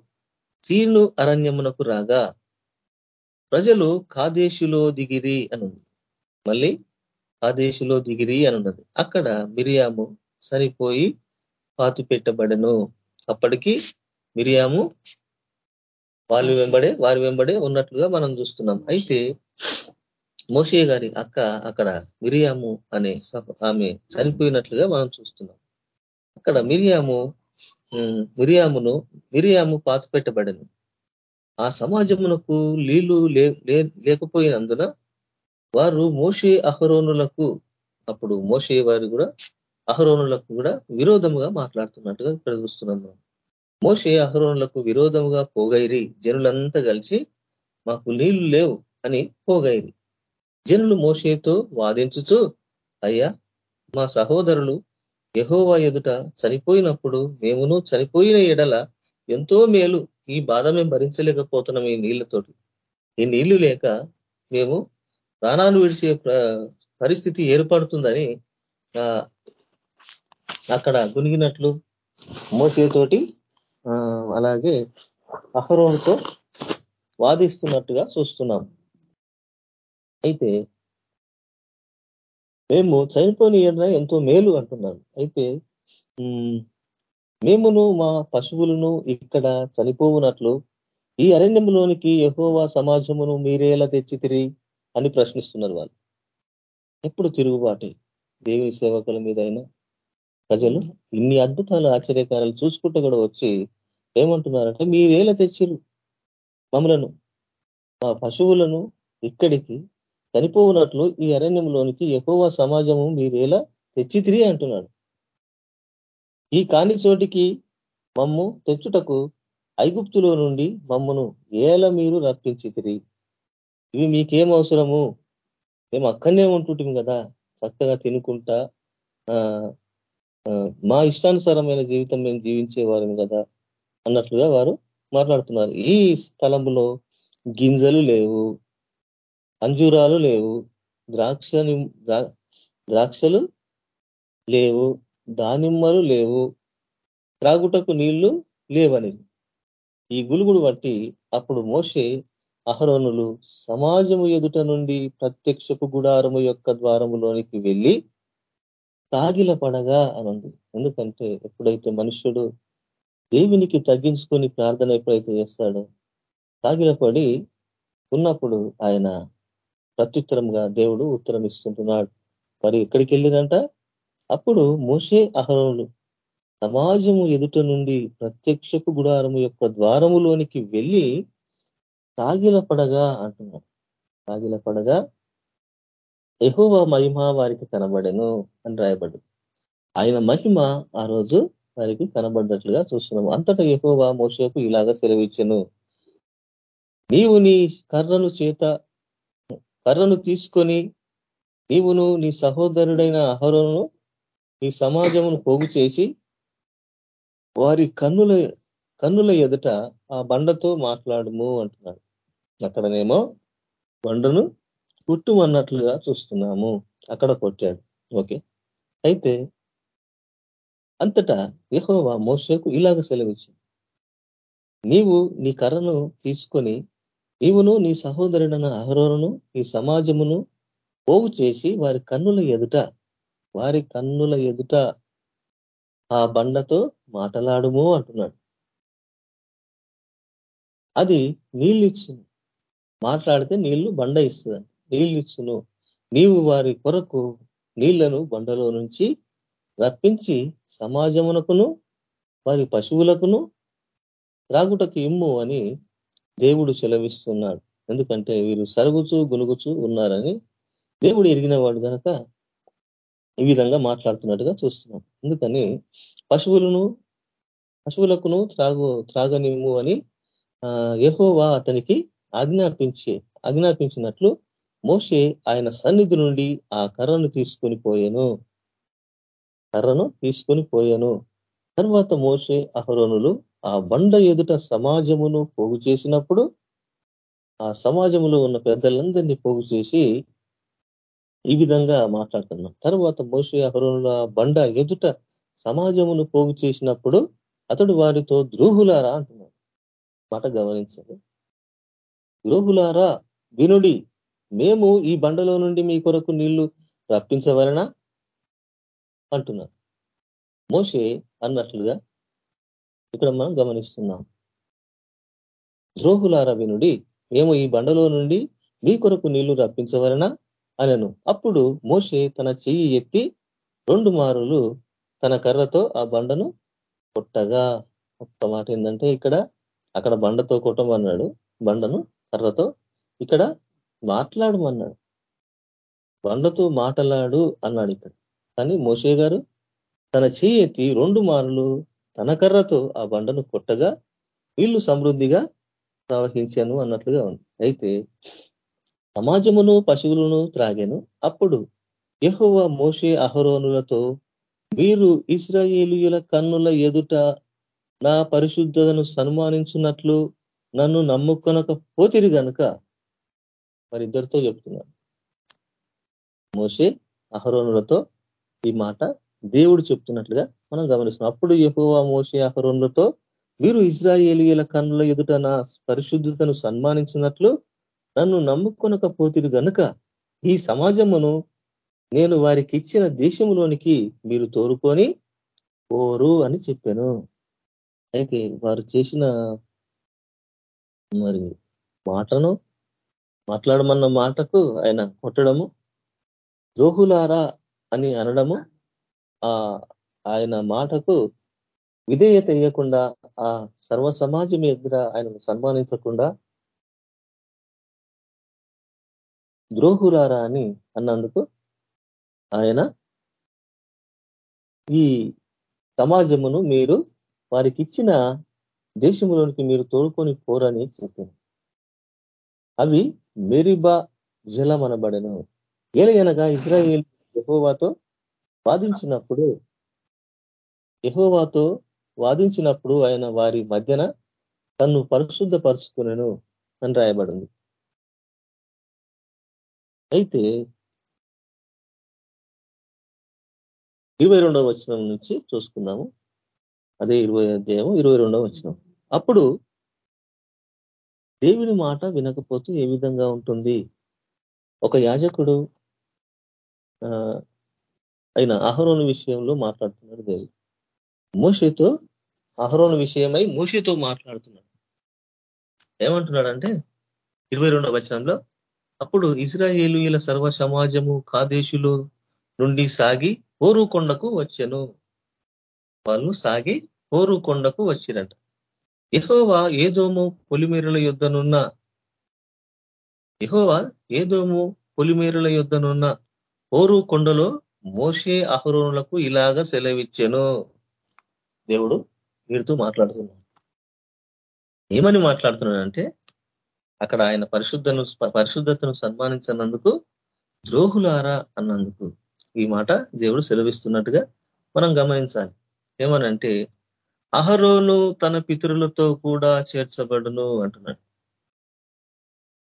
Speaker 4: తీర్ను అరణ్యమునకు రాగా ప్రజలు కాదేశులో దిగిరి అనుంది. మళ్ళీ కాదేశులో దిగిరి అనున్నది. అక్కడ మిరియాము చనిపోయి పాతి పెట్టబడను. అప్పటికి మిరియాము వాళ్ళు వెంబడే వారి వెంబడే ఉన్నట్లుగా మనం చూస్తున్నాం. అయితే మోషే గారి అక్క అక్కడ మిరియాము అనే ఆమె చనిపోయినట్లుగా మనం చూస్తున్నాం. అక్కడ మిరియాము మిరియామును మిరియాము పాత పెట్టబడింది ఆ సమాజమునకు నీళ్ళు లేకపోయినందున వారు మోషే అహరోనులకు అప్పుడు మోషే వారు కూడా అహరోనులకు కూడా విరోధముగా మాట్లాడుతున్నట్టుగా ఇక్కడ చూస్తున్నాం మనం. మోషే అహరోనులకు విరోధముగా పోగైరి జనులంతా కలిసి మాకు నీళ్ళు లేవు అని పోగైరి. జనులు మోషేతో వాదించుచు అయ్యా మా సహోదరులు యహోవా ఎదుట చనిపోయినప్పుడు మేమును చనిపోయిన ఎడల ఎంతో మేలు ఈ బాధ మేము భరించలేకపోతున్నాం ఈ నీళ్ళతోటి. ఈ నీళ్ళు లేక మేము ప్రాణాలు విడిచే పరిస్థితి ఏర్పడుతుందని అక్కడ గునిగినట్లు మోసేతోటి అలాగే అహరోన్తో వాదిస్తున్నట్టుగా చూస్తున్నాం. అయితే మేము చనిపోని ఏడన ఎంతో మేలు అంటున్నాను. అయితే మేమును మా పశువులను ఇక్కడ చనిపోవునట్లు ఈ అరణ్యంలోనికి యహోవా సమాజమును మీరేలా తెచ్చి తిరిగి అని ప్రశ్నిస్తున్నారు వాళ్ళు. ఎప్పుడు తిరుగుబాటే దేవి సేవకుల మీద అయినా ప్రజలు ఇన్ని అద్భుతాలు ఆశ్చర్యకారాలు చూసుకుంటూ కూడా వచ్చి ఏమంటున్నారంటే మీరేలా తెచ్చిరు మమ్మలను? మా పశువులను ఇక్కడికి చనిపోవునట్లు ఈ అరణ్యంలోనికి ఎక్కువ సమాజము మీరేలా తెచ్చితిరి అంటున్నాడు. ఈ కాని చోటికి మమ్ము తెచ్చుటకు ఐగుప్తులో నుండి మమ్మను ఏల మీరు రప్పించితిరి. ఇవి మీకేం అవసరము? మేము అక్కడనే ఉంటుంటాం కదా. చక్కగా తినుకుంటా మా ఇష్టానుసారమైన జీవితం మేము జీవించేవారం కదా అన్నట్లుగా వారు మాట్లాడుతున్నారు. ఈ స్థలంలో గింజలు లేవు. అంజూరాలు లేవు. ద్రాక్షని ద్రాక్షలు లేవు. దానిమ్మలు లేవు. త్రాగుటకు నీళ్ళు లేవని. ఈ గులుగుడు బట్టి అప్పుడు మోసే అహరోనులు సమాజము ఎదుట నుండి ప్రత్యక్షపు గుడారము యొక్క ద్వారములోనికి వెళ్ళి తాగిల పడగా అనుంది. ఎందుకంటే ఎప్పుడైతే మనుష్యుడు దేవునికి తగ్గించుకొని ప్రార్థన ఎప్పుడైతే చేస్తాడో తాగిలపడి ఉన్నప్పుడు ఆయన ప్రత్యుత్తరంగా దేవుడు ఉత్తరం ఇస్తుంటున్నాడు మరి ఎక్కడికి వెళ్ళిరంట అప్పుడు మోషే అహరోనులు సమాజము ఎదుట నుండి ప్రత్యక్షపు గుడారము యొక్క ద్వారములోనికి వెళ్ళి తాగిల పడగా అంటున్నాడు. తాగిల పడగా ఎహోవ మహిమ వారికి కనబడెను అని రాయబడ్డది. ఆయన మహిమ ఆ రోజు వారికి కనబడ్డట్లుగా చూస్తున్నాము. అంతటా ఎహోవా మోషకు ఇలాగా సెలవిచ్చను. నీవు నీ కర్రను చేత కర్రను తీసుకొని నీవును నీ సహోదరుడైన అహరోను నీ సమాజమును పోగు చేసి వారి కన్నుల కన్నుల ఎదుట ఆ బండతో మాట్లాడము అంటున్నాడు. అక్కడనేమో బండను కుట్టుమన్నట్లుగా చూస్తున్నాము. అక్కడ కొట్టాడు. ఓకే. అయితే అంతటా యహోవా మోసకు ఇలాగ సెలవిచ్చింది నీవు నీ కర్రను తీసుకొని నీవును నీ సహోదరుడన అహరోను నీ సమాజమును పోగు చేసి వారి కన్నుల ఎదుట వారి కన్నుల ఎదుట ఆ బండతో మాటలాడుము అంటున్నాడు. అది నీళ్ళు ఇచ్చును మాట్లాడితే నీళ్ళు బండ ఇస్తుంది నీళ్ళు ఇచ్చును నీవు వారి కొరకు నీళ్ళను బండలో నుంచి రప్పించి సమాజమునకును వారి పశువులకును రాగుటకు ఇమ్ము అని దేవుడు సెలవిస్తున్నాడు. ఎందుకంటే వీరు సరుగుచు గునుగుచు ఉన్నారని దేవుడు ఎరిగిన వాడు కనుక ఈ విధంగా మాట్లాడుతున్నట్టుగా చూస్తున్నాం. ఎందుకని? పశువులను పశువులకును త్రాగు త్రాగనిమ్ము అని యహోవా అతనికి ఆజ్ఞాపించి ఆజ్ఞాపించినట్లు మోసే ఆయన సన్నిధి నుండి ఆ కర్రను తీసుకొని పోయాను. కర్రను తీసుకొని పోయాను. తర్వాత మోసే అహరోనులు ఆ బండ ఎదుట సమాజమును పోగు చేసినప్పుడు ఆ సమాజంలో ఉన్న పెద్దలందరినీ పోగు చేసి ఈ విధంగా మాట్లాడుతున్నాం. తర్వాత మోసే అహరోనుల బండ ఎదుట సమాజమును పోగు చేసినప్పుడు అతడు వారితో ద్రోహులారా అంటున్నాడు. మాట గమనించాలి ద్రోహులారా వినుడి మేము ఈ బండలో నుండి మీ కొరకు నీళ్ళు రప్పించవలన? అంటున్నారు మోషే అన్నట్లుగా ఇక్కడ మనం గమనిస్తున్నాం. ద్రోహులార వినుడి మేము ఈ బండలో నుండి మీ కొరకు నీళ్ళు రప్పించవలన? అనను. అప్పుడు మోషే తన చెయ్యి ఎత్తి రెండు మారులు తన కర్రతో ఆ బండను కొట్టగా ఒక్క మాట ఏంటంటే ఇక్కడ అక్కడ బండతో కొట్టమన్నాడు బండను కర్రతో ఇక్కడ మాట్లాడమన్నాడు బండతో మాట్లాడు అన్నాడు ఇక్కడ. కానీ మోషే గారు తన చేతి రెండు మారులు తన కర్రతో ఆ బండను కొట్టగా వీళ్ళు సమృద్ధిగా ప్రవహించాను అన్నట్లుగా ఉంది. అయితే సమాజమును పశువులను త్రాగాను. అప్పుడు యహోవ మోషే అహరోనులతో వీరు ఇస్రాయేలీయుల కన్నుల ఎదుట నా పరిశుద్ధతను సన్మానించున్నట్లు నన్ను నమ్ముకొనక పోతిరి గనుక మరి ఇద్దరితో చెప్తున్నాను మోషే అహరోనులతో ఈ మాట దేవుడు చెప్తున్నట్లుగా మనం గమనిస్తున్నాం. అప్పుడు యహోవా మోషే అహరోన్లతో మీరు ఇజ్రాయేలీల కన్నుల ఎదుట నా పరిశుద్ధతను సన్మానించినట్లు నన్ను నమ్ముకొనకపోతిరు గనుక ఈ సమాజమును నేను వారికి ఇచ్చిన దేశంలోనికి మీరు తోరుకొని పోరు అని చెప్పాను. అయితే వారు చేసిన మరి మాటను మాట్లాడమన్న మాటకు ఆయన కొట్టడము ద్రోహులారా అని అనడము ఆయన మాటకు విధేయత ఇవ్వకుండా ఆ సర్వ సమాజం ఎదుర ఆయనను సన్మానించకుండా ద్రోహురారా అని అన్నందుకు ఆయన ఈ సమాజమును మీరు వారికి ఇచ్చిన దేశంలోనికి మీరు తోడుకొని పోరని చెప్పింది అవి మెరిబా జలమనబడను. ఏలయనగా ఇజ్రాయేల్ యహోవాతో వాదించినప్పుడు యహోవాతో వాదించినప్పుడు ఆయన వారి మధ్యన తను పరిశుద్ధపరుచుకునేను అని రాయబడింది. అయితే ఇరవై రెండవ వచనం నుంచి చూసుకున్నాము అదే ఇరవై అధ్యాయం ఇరవై రెండవ వచనం. అప్పుడు దేవుని మాట వినకపోతే ఏ విధంగా ఉంటుంది? ఒక యాజకుడు అయిన అహరోను విషయంలో మాట్లాడుతున్నాడు దేవుడు. మూషితో అహరోను విషయమై మూషితో మాట్లాడుతున్నాడు. ఏమంటున్నాడంటే ఇరవై రెండవ వచనంలో అప్పుడు ఇజ్రాయేలుల సర్వ సమాజము కాదేశులు నుండి సాగి హోరు కొండకు వచ్చాను. వాళ్ళు సాగి హోరు కొండకు వచ్చిరంట. ఎహోవా ఏదోము పొలిమేరుల యుద్ధనున్న ఎహోవా ఏదోము పొలిమేరుల యుద్ధనున్న ఓరు కొండలో మోషే అహరోనులకు ఇలాగ సెలవిచ్చాను దేవుడు వీరితో మాట్లాడుతున్నాడు. ఏమని మాట్లాడుతున్నాడంటే అక్కడ ఆయన పరిశుద్ధను పరిశుద్ధతను సన్మానించినందుకు ద్రోహులారా అన్నందుకు ఈ మాట దేవుడు సెలవిస్తున్నట్టుగా మనం గమనించాలి. ఏమనంటే అహరోను తన పితరులతో కూడా చేర్చబడును అంటున్నాడు.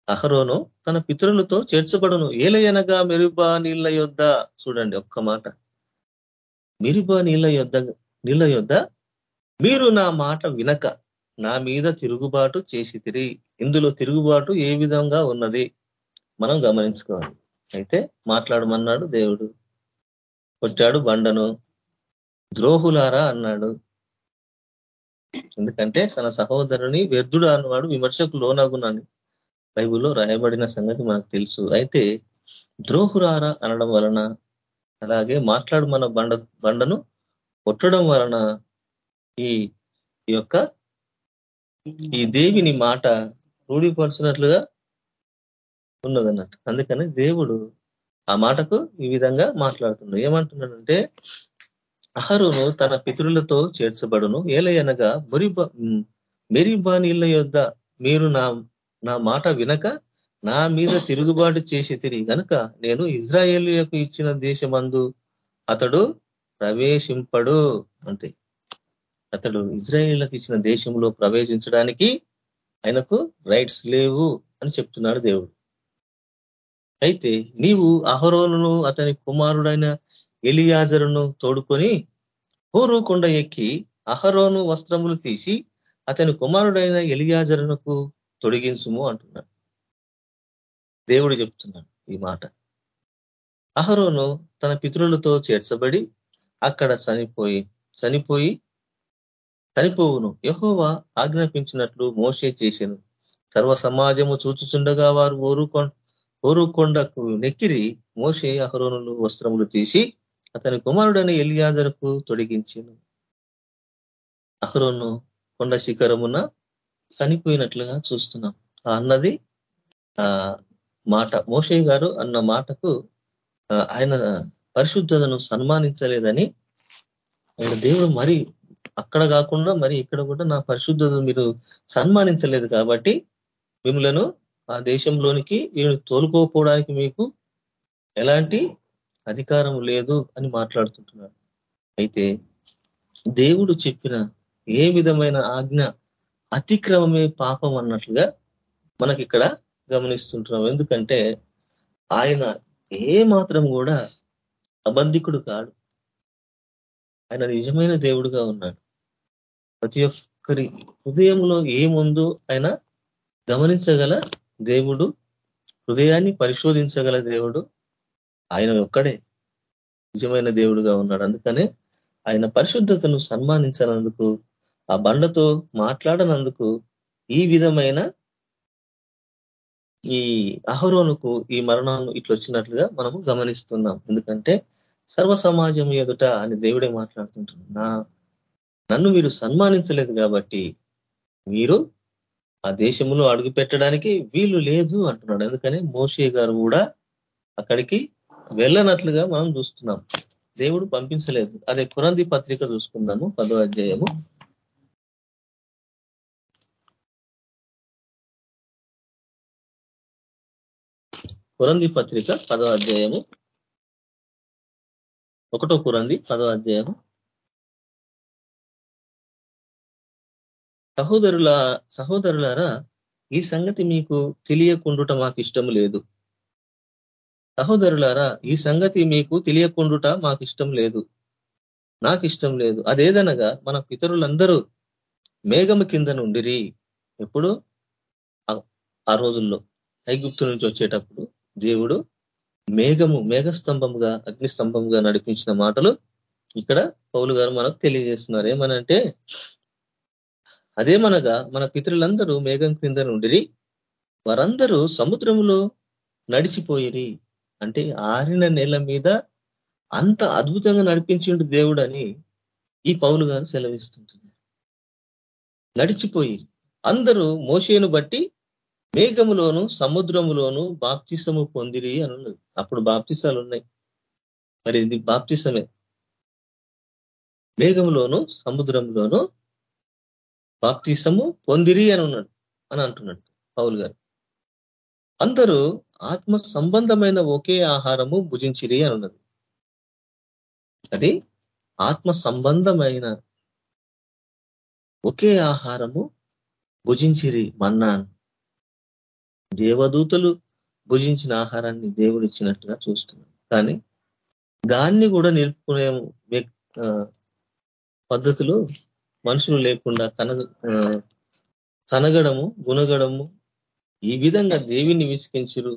Speaker 4: అహరోను తన పితరులతో చేర్చబడును. ఏలయనగా మెరుబా నీళ్ళ యొద్ద చూడండి ఒక్క మాట. మెరుబా నీళ్ళ యొద్ద నీళ్ళ యొద్ద? మీరు నా మాట వినక. నా మీద తిరుగుబాటు చేసి ఇందులో తిరుగుబాటు ఏ విధంగా ఉన్నది? మనం గమనించుకోవాలి. అయితే మాట్లాడమన్నాడు దేవుడు. కొట్టాడు బండను. ద్రోహులారా అన్నాడు. ఎందుకంటే తన సహోదరుని వ్యర్థుడు అన్నవాడు విమర్శకు లోనగునని. బైబుల్లో రాయబడిన సంగతి మనకు తెలుసు. అయితే ద్రోహురారా అనడం వలన అలాగే మాట్లాడు మన బండ బండను కొట్టడం వలన ఈ యొక్క ఈ దేవిని మాట రూఢిపరుచినట్లుగా ఉన్నదన్నట్టు. అందుకని దేవుడు ఆ మాటకు ఈ విధంగా మాట్లాడుతున్నాడు ఏమంటున్నాడంటే అహరును తన పితృలతో చేర్చబడును. ఏలయనగా మురిబ మెరిబానీళ్ళ యొద్ మీరు నా నా మాట వినక నా మీద తిరుగుబాటు చేసి తిరిగి కనుక నేను ఇజ్రాయేలీలకు ఇచ్చిన దేశమందు అతడు ప్రవేశింపడు అంతే. అతడు ఇజ్రాయేళ్ళకు ఇచ్చిన దేశంలో ప్రవేశించడానికి ఆయనకు రైట్స్ లేవు అని చెప్తున్నాడు దేవుడు. అయితే నీవు అహరోను అతని కుమారుడైన ఎలియాజరును తోడుకొని హోరు కొండ ఎక్కి అహరోను వస్త్రములు తీసి అతని కుమారుడైన ఎలియాజరునకు తొడిగించుము అంటున్నాడు. దేవుడు చెప్తున్నాడు ఈ మాట. అహరోను తన పితృలతో చేర్చబడి అక్కడ చనిపోయి చనిపోయి చనిపోవును. యహోవా ఆజ్ఞాపించినట్లు మోసే చేశాను సర్వ సమాజము చూచుచుండగా వారు ఓరు కొండకు నెక్కిరి. మోసే అహరోనులు వస్త్రములు తీసి అతని కుమారుడైన ఎలియాజరకు తొడిగించాను. అహరోను కొండ శిఖరమున చనిపోయినట్లుగా చూస్తున్నాం. అన్నది ఆ మాట. మోషయ్య గారు అన్న మాటకు ఆయన పరిశుద్ధతను సన్మానించలేదని ఆయన దేవుడు మరి అక్కడ కాకుండా మరి ఇక్కడ కూడా నా పరిశుద్ధత మీరు సన్మానించలేదు కాబట్టి మిమ్మలను ఆ దేశంలోనికి వీళ్ళు తోలుకోపోవడానికి మీకు ఎలాంటి అధికారం లేదు అని మాట్లాడుతుంటున్నాడు. అయితే దేవుడు చెప్పిన ఏ విధమైన ఆజ్ఞ అతిక్రమమే పాపం అన్నట్లుగా మనకి ఇక్కడ గమనిస్తుంటున్నాం. ఎందుకంటే ఆయన ఏ మాత్రం కూడా అబంధికుడు కాడు. ఆయన నిజమైన దేవుడుగా ఉన్నాడు. ప్రతి ఒక్కరి హృదయంలో ఏముందో ఆయన గమనించగల దేవుడు హృదయాన్ని పరిశోధించగల దేవుడు ఆయన ఒక్కడే. నిజమైన దేవుడుగా ఉన్నాడు. అందుకనే ఆయన పరిశుద్ధతను సన్మానించినందుకు ఆ బండతో మాట్లాడనందుకు ఈ విధమైన ఈ అహరోనుకు ఈ మరణం ఇట్లా వచ్చినట్లుగా మనము గమనిస్తున్నాం. ఎందుకంటే సర్వ సమాజం ఎదుట అని దేవుడే మాట్లాడుతుంటున్నా నా నన్ను మీరు సన్మానించలేదు కాబట్టి మీరు ఆ దేశంలో అడుగు పెట్టడానికి వీలు లేదు అంటున్నాడు. ఎందుకని మోషే గారు కూడా అక్కడికి వెళ్ళనట్లుగా మనం చూస్తున్నాం. దేవుడు పంపించలేదు. అదే కురంది పత్రిక చూసుకుందాము పదో అధ్యాయము. కురంది పత్రిక పదో అధ్యాయము. ఒకటో కురంది పదో అధ్యాయము. సహోదరుల సహోదరులారా ఈ సంగతి మీకు తెలియకుండుట మాకు ఇష్టం లేదు. సహోదరులారా ఈ సంగతి మీకు తెలియకుండుట మాకు ఇష్టం లేదు. నాకు ఇష్టం లేదు. అదేదనగా మన పితరులందరూ మేఘము కింద నుండిరి. ఎప్పుడు? ఆ రోజుల్లో ఐగుప్తు నుంచి వచ్చేటప్పుడు. దేవుడు మేఘము మేఘస్తంభంగా అగ్నిస్తంభంగా నడిపించిన మాటలు ఇక్కడ పౌలు గారు మనకు తెలియజేస్తున్నారు. ఏమనంటే అదేమనగా మన పితృలందరూ మేఘం క్రింద నుండిరి వారందరూ సముద్రంలో నడిచిపోయిరి. అంటే ఆరిన నేల మీద అంత అద్భుతంగా నడిపించిండు దేవుడు అని ఈ పౌలు గారు సెలవిస్తుంటున్నారు. నడిచిపోయి అందరూ మోసేను బట్టి మేఘములోను సముద్రములోను బాప్తిసము పొందిరి అని ఉన్నది. అప్పుడు బాప్తిసాలు ఉన్నాయి. మరి ఇది బాప్తిసమే. మేఘములోను సముద్రంలోను బాప్తిసము పొందిరి అని ఉన్నాడు అని అంటున్నాడు పౌల్ గారు. అందరూ ఆత్మ సంబంధమైన ఒకే ఆహారము భుజించిరి అని ఉన్నది. అది ఆత్మ సంబంధమైన ఒకే ఆహారము భుజించిరి మన్నాన్. దేవదూతలు భుజించిన ఆహారాన్ని దేవుడు ఇచ్చినట్టుగా చూస్తున్నాం. కానీ దాన్ని కూడా నిలుపుకునే పద్ధతులు మనుషులు లేకుండా కనగ తనగడము గుణగడము ఈ విధంగా దేవిని విసికించరు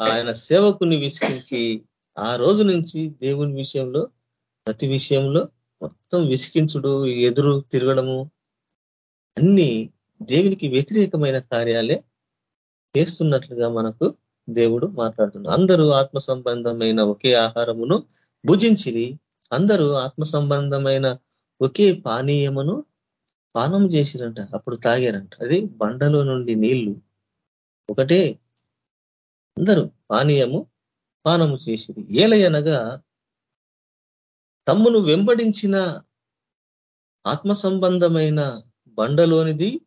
Speaker 4: ఆయన సేవకుని విసికించి ఆ రోజు నుంచి దేవుని విషయంలో ప్రతి విషయంలో మొత్తం విసికించుడు ఎదురు తిరగడము అన్ని దేవునికి వ్యతిరేకమైన కార్యాలే చేస్తున్నట్లుగా మనకు దేవుడు మాట్లాడుతున్నాడు. అందరూ ఆత్మ సంబంధమైన ఒకే ఆహారమును భుజించిరి. అందరూ ఆత్మ సంబంధమైన ఒకే పానీయమును పానం చేసిరంట అప్పుడు తాగారంట. అది బండలో నుండి నీళ్ళు. ఒకటే అందరూ పానీయము పానము చేసిరి. ఏలయనగా తమ్మును వెంబడించిన ఆత్మ సంబంధమైన బండలోనిది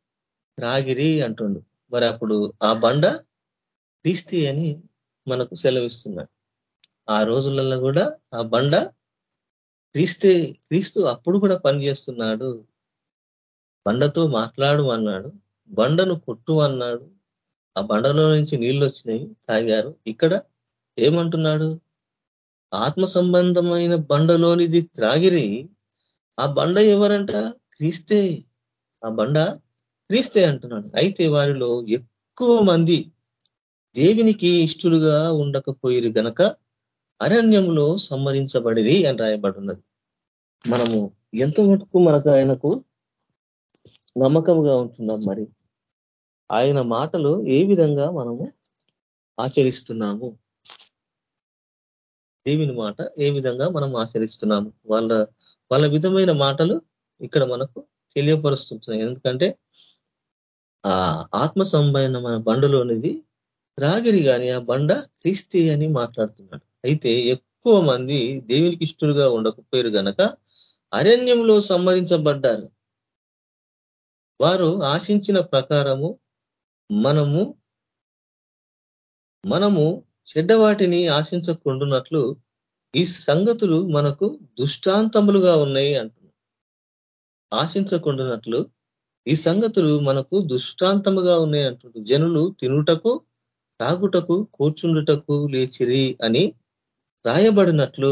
Speaker 4: త్రాగిరి అంటుండు. మరి అప్పుడు ఆ బండ క్రీస్తి అని మనకు సెలవిస్తున్నాడు. ఆ రోజులలో కూడా ఆ బండ క్రీస్తే క్రీస్తు అప్పుడు కూడా పనిచేస్తున్నాడు. బండతో మాట్లాడు అన్నాడు. బండను కొట్టు అన్నాడు. ఆ బండలో నుంచి నీళ్ళు వచ్చినాయి తాగారు. ఇక్కడ ఏమంటున్నాడు? ఆత్మ సంబంధమైన బండలోనిది త్రాగిరి ఆ బండ ఎవరంట? క్రీస్తే. ఆ బండ క్రీస్తే అంటున్నాడు. అయితే వారిలో ఎక్కువ మంది దేవునికి ఇష్టలుగా ఉండకపోయిరు గనక అరణ్యంలో సంహరించబడిరి అని రాయబడున్నది మనము ఎంత మటుకు మనకు ఆయనకు నమ్మకంగా ఉంటున్నాం మరి? ఆయన మాటలు ఏ విధంగా మనము ఆచరిస్తున్నాము? దేవుని మాట ఏ విధంగా మనం ఆచరిస్తున్నాము? వాళ్ళ వాళ్ళ విధమైన మాటలు ఇక్కడ మనకు తెలియపరుస్తుంటున్నాయి. ఎందుకంటే ఆ ఆత్మ సంబంధమైన బండలోనిది రాగిరి కానీ ఆ బండ క్రీస్తి అని మాట్లాడుతున్నాడు. అయితే ఎక్కువ మంది దేవునికి ఇష్టలుగా ఉండకపోయారు గనక అరణ్యంలో సంహరించబడ్డారు. వారు ఆశించిన ప్రకారము మనము మనము చెడ్డవాటిని ఆశించకుండున్నట్లు ఈ సంగతులు మనకు దుష్టాంతములుగా ఉన్నాయి అంటున్నారు ఆశించకుండానట్లు ఈ సంగతులు మనకు దుష్టాంతముగా ఉన్నాయి అంటున్నారు జనులు తినుటకు తాగుటకు కూర్చుండుటకు లేచిరి అని రాయబడినట్లు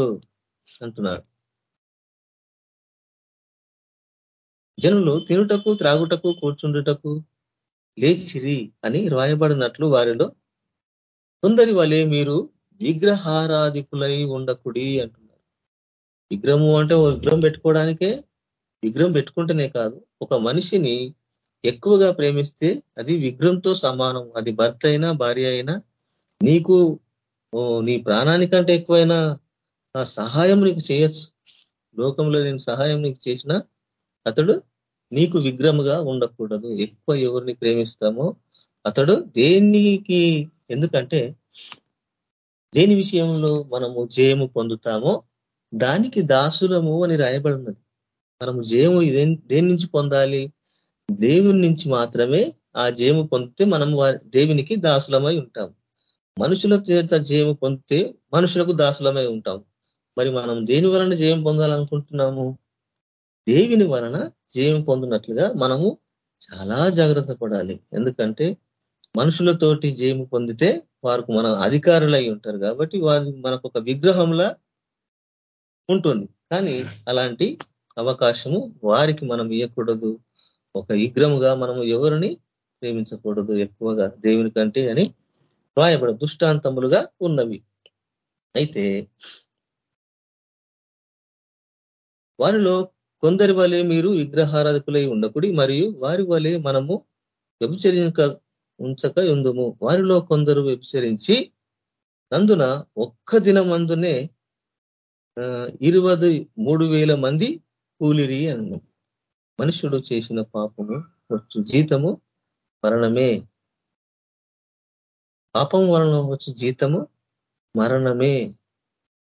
Speaker 4: అంటున్నాడు. జనులు తినుటకు త్రాగుటకు కూర్చుండుటకు లేచిరి అని రాయబడినట్లు వారిలో కొందరి వలె మీరు విగ్రహారాధికులై ఉండకుడి అంటున్నారు. విగ్రహము అంటే విగ్రహం పెట్టుకోవడానికే విగ్రహం పెట్టుకుంటేనే కాదు ఒక మనిషిని ఎక్కువగా ప్రేమిస్తే అది విగ్రహంతో సమానం. అది భర్త అయినా భార్య అయినా నీకు నీ ప్రాణానికంటే ఎక్కువైనా సహాయం నీకు చేయొచ్చు. లోకంలో నేను సహాయం నీకు చేసిన అతడు నీకు విగ్రహముగా ఉండకూడదు. ఎక్కువ ఎవరిని ప్రేమిస్తామో అతడు దేనికి ఎందుకంటే దేని విషయంలో మనము జయము పొందుతామో దానికి దాసులము అని రాయబడినది మనం జయము దేని నుంచి పొందాలి? దేవుని నుంచి మాత్రమే ఆ జయము పొందితే మనం దేవునికి దాసులమై ఉంటాం. మనుషుల చేత జయము పొందితే మనుషులకు దాసులమై ఉంటాం. మరి మనం దేని వలన జయం పొందాలనుకుంటున్నాము? దేవిని వలన జయం పొందినట్లుగా మనము చాలా జాగ్రత్త పడాలి. ఎందుకంటే మనుషులతోటి జయము పొందితే వారికి మన అధికారులై ఉంటారు కాబట్టి వారి మనకు ఒక విగ్రహంలా ఉంటుంది. కానీ అలాంటి అవకాశము వారికి మనం ఇవ్వకూడదు ఒక విగ్రహముగా మనము ఎవరిని ప్రేమించకూడదు ఎక్కువగా దేవుని కంటే అని రాయబడ దుష్టాంతములుగా ఉన్నవి. అయితే వారిలో కొందరి వలె మీరు విగ్రహారాధకులై ఉండకుడి మరియు వారి వలె మనము వ్యభిచరించక ఉంచక ఉందుము వారిలో కొందరు వ్యభిచరించి నందున ఒక్క దినమందునే ఇరవై మూడు వేల మంది కూలిరి అన్నది. మనుషుడు చేసిన పాపము వచ్చు జీతము మరణమే. పాపం వలన వచ్చి జీతము మరణమే.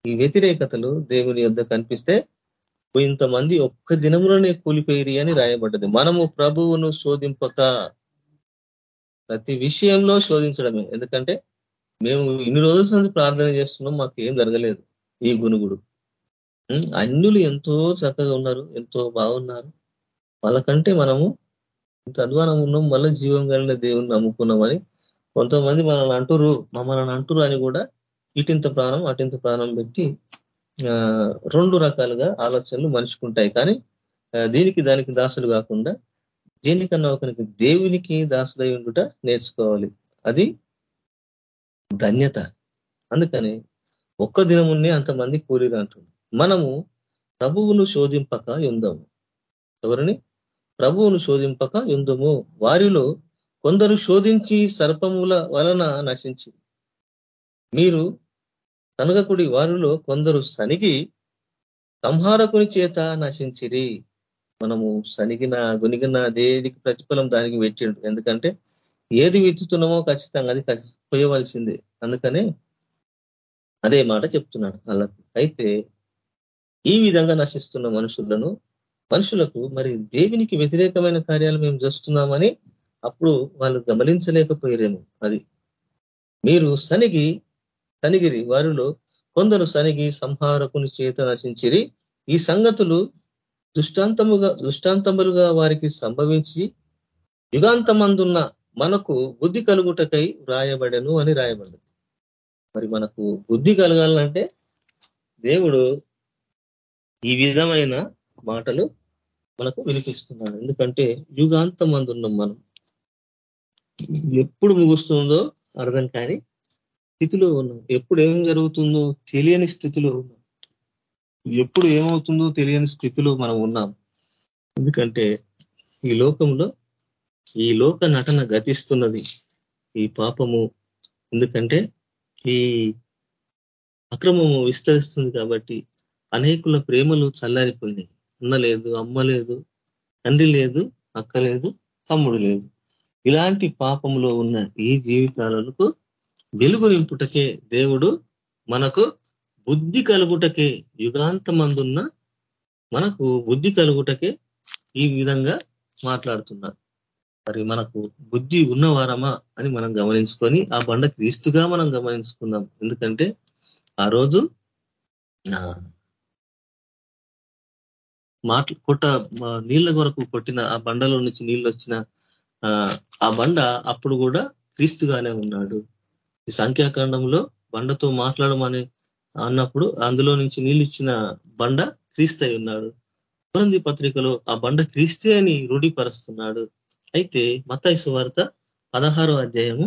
Speaker 4: ఈ వ్యతిరేకతలు దేవుని యొద్ కనిపిస్తే ఇంతమంది ఒక్క దినములోనే కూలిపోయిరి అని రాయబడ్డది. మనము ప్రభువును శోధింపక ప్రతి విషయంలో శోధించడమే. ఎందుకంటే మేము ఇన్ని రోజుల నుంచి ప్రార్థన చేస్తున్నాం మాకు ఏం జరగలేదు ఈ గునుగుడు. అన్యులు ఎంతో చక్కగా ఉన్నారు ఎంతో బాగున్నారు. వాళ్ళకంటే మనము ఇంత అధ్వానం ఉన్నాం మళ్ళీ జీవం కలిగిన దేవుణ్ణి నమ్ముకున్నామని కొంతమంది మనల్ని అంటురు మమ్మల్ని అంటురు అని కూడా ఇటింత ప్రాణం అటింత ప్రాణం పెట్టి రెండు రకాలుగా ఆలోచనలు మనుచుకుంటాయి కానీ దీనికి దానికి దాసులు కాకుండా దేనికన్నా ఒకరికి దేవునికి దాసులై ఉండుట నేర్చుకోవాలి. అది ధన్యత. అందుకని ఒక్క దినమున్నే అంతమంది కూలీలు అంటున్నారు. మనము ప్రభువును శోధింపక ఉందాము ఎవరిని? ప్రభువును శోధింపక ఉందము వారిలో కొందరు శోధించి సర్పముల వలన నశించి. మీరు కనుగకుడి వారిలో కొందరు సనిగి సంహారకుని చేత నశించిరి. మనము సనిగిన గునిగిన దేనికి ప్రతిఫలం దానికి పెట్టిండు ఎందుకంటే ఏది విత్తుతున్నామో ఖచ్చితంగా అది పోయవలసిందే. అందుకనే అదే మాట చెప్తున్నాను. వాళ్ళకు అయితే ఈ విధంగా నశిస్తున్న మనుషులను మనుషులకు మరి దేవునికి వ్యతిరేకమైన కార్యాలు మేము చేస్తున్నామని అప్పుడు వాళ్ళు గమనించలేకపోయారేమో అది. మీరు సనిగి సనిగిరి వారిలో కొందరు సనిగి సంహారకుని చేత నశించిరి. ఈ సంగతులు దృష్టాంతముగా దృష్టాంతములుగా వారికి సంభవించి యుగాంతమందున్న మనకు బుద్ధి కలుగుటకై రాయబడను అని రాయబడ్డది మరి మనకు బుద్ధి కలగాలంటే దేవుడు ఈ విధమైన మాటలు మనకు వినిపిస్తున్నాడు ఎందుకంటే యుగాంతమందున్నాం మనం ఎప్పుడు ముగుస్తుందో అర్థం కాని స్థితిలో ఉన్నాం. ఎప్పుడు ఏం జరుగుతుందో తెలియని స్థితిలో ఉన్నాం. ఎప్పుడు ఏమవుతుందో తెలియని స్థితిలో మనం ఉన్నాం. ఎందుకంటే ఈ లోకంలో ఈ లోక నటన గతిస్తున్నది ఈ పాపము. ఎందుకంటే ఈ అక్రమము విస్తరిస్తుంది కాబట్టి అనేకుల ప్రేమలు చల్లారిపోయినాయి. అన్నలేదు అమ్మ లేదు తండ్రి లేదు అక్క లేదు తమ్ముడు లేదు. ఇలాంటి పాపంలో ఉన్న ఈ జీవితాలకు వెలుగు నింపుటకే దేవుడు మనకు బుద్ధి కలుగుటకే యుగాంతమందున్న మనకు బుద్ధి కలుగుటకే ఈ విధంగా మాట్లాడుతున్నారు. మరి మనకు బుద్ధి ఉన్నవారమా అని మనం గమనించుకొని ఆ బండ క్రీస్తుగా మనం గమనించుకున్నాం ఎందుకంటే ఆ రోజు మాటలు కొట్ట నీళ్ళ కొరకు కొట్టిన ఆ బండలో నుంచి నీళ్ళు వచ్చిన ఆ బండ అప్పుడు కూడా క్రీస్తుగానే ఉన్నాడు. ఈ సంఖ్యాకాండంలో బండతో మాట్లాడమని అన్నప్పుడు అందులో నుంచి నీళ్ళు ఇచ్చిన బండ క్రీస్తై ఉన్నాడు. పురంది పత్రికలో ఆ బండ క్రీస్తే అని రూఢిపరుస్తున్నాడు అయితే మతాయిసు వార్త పదహారో అధ్యాయము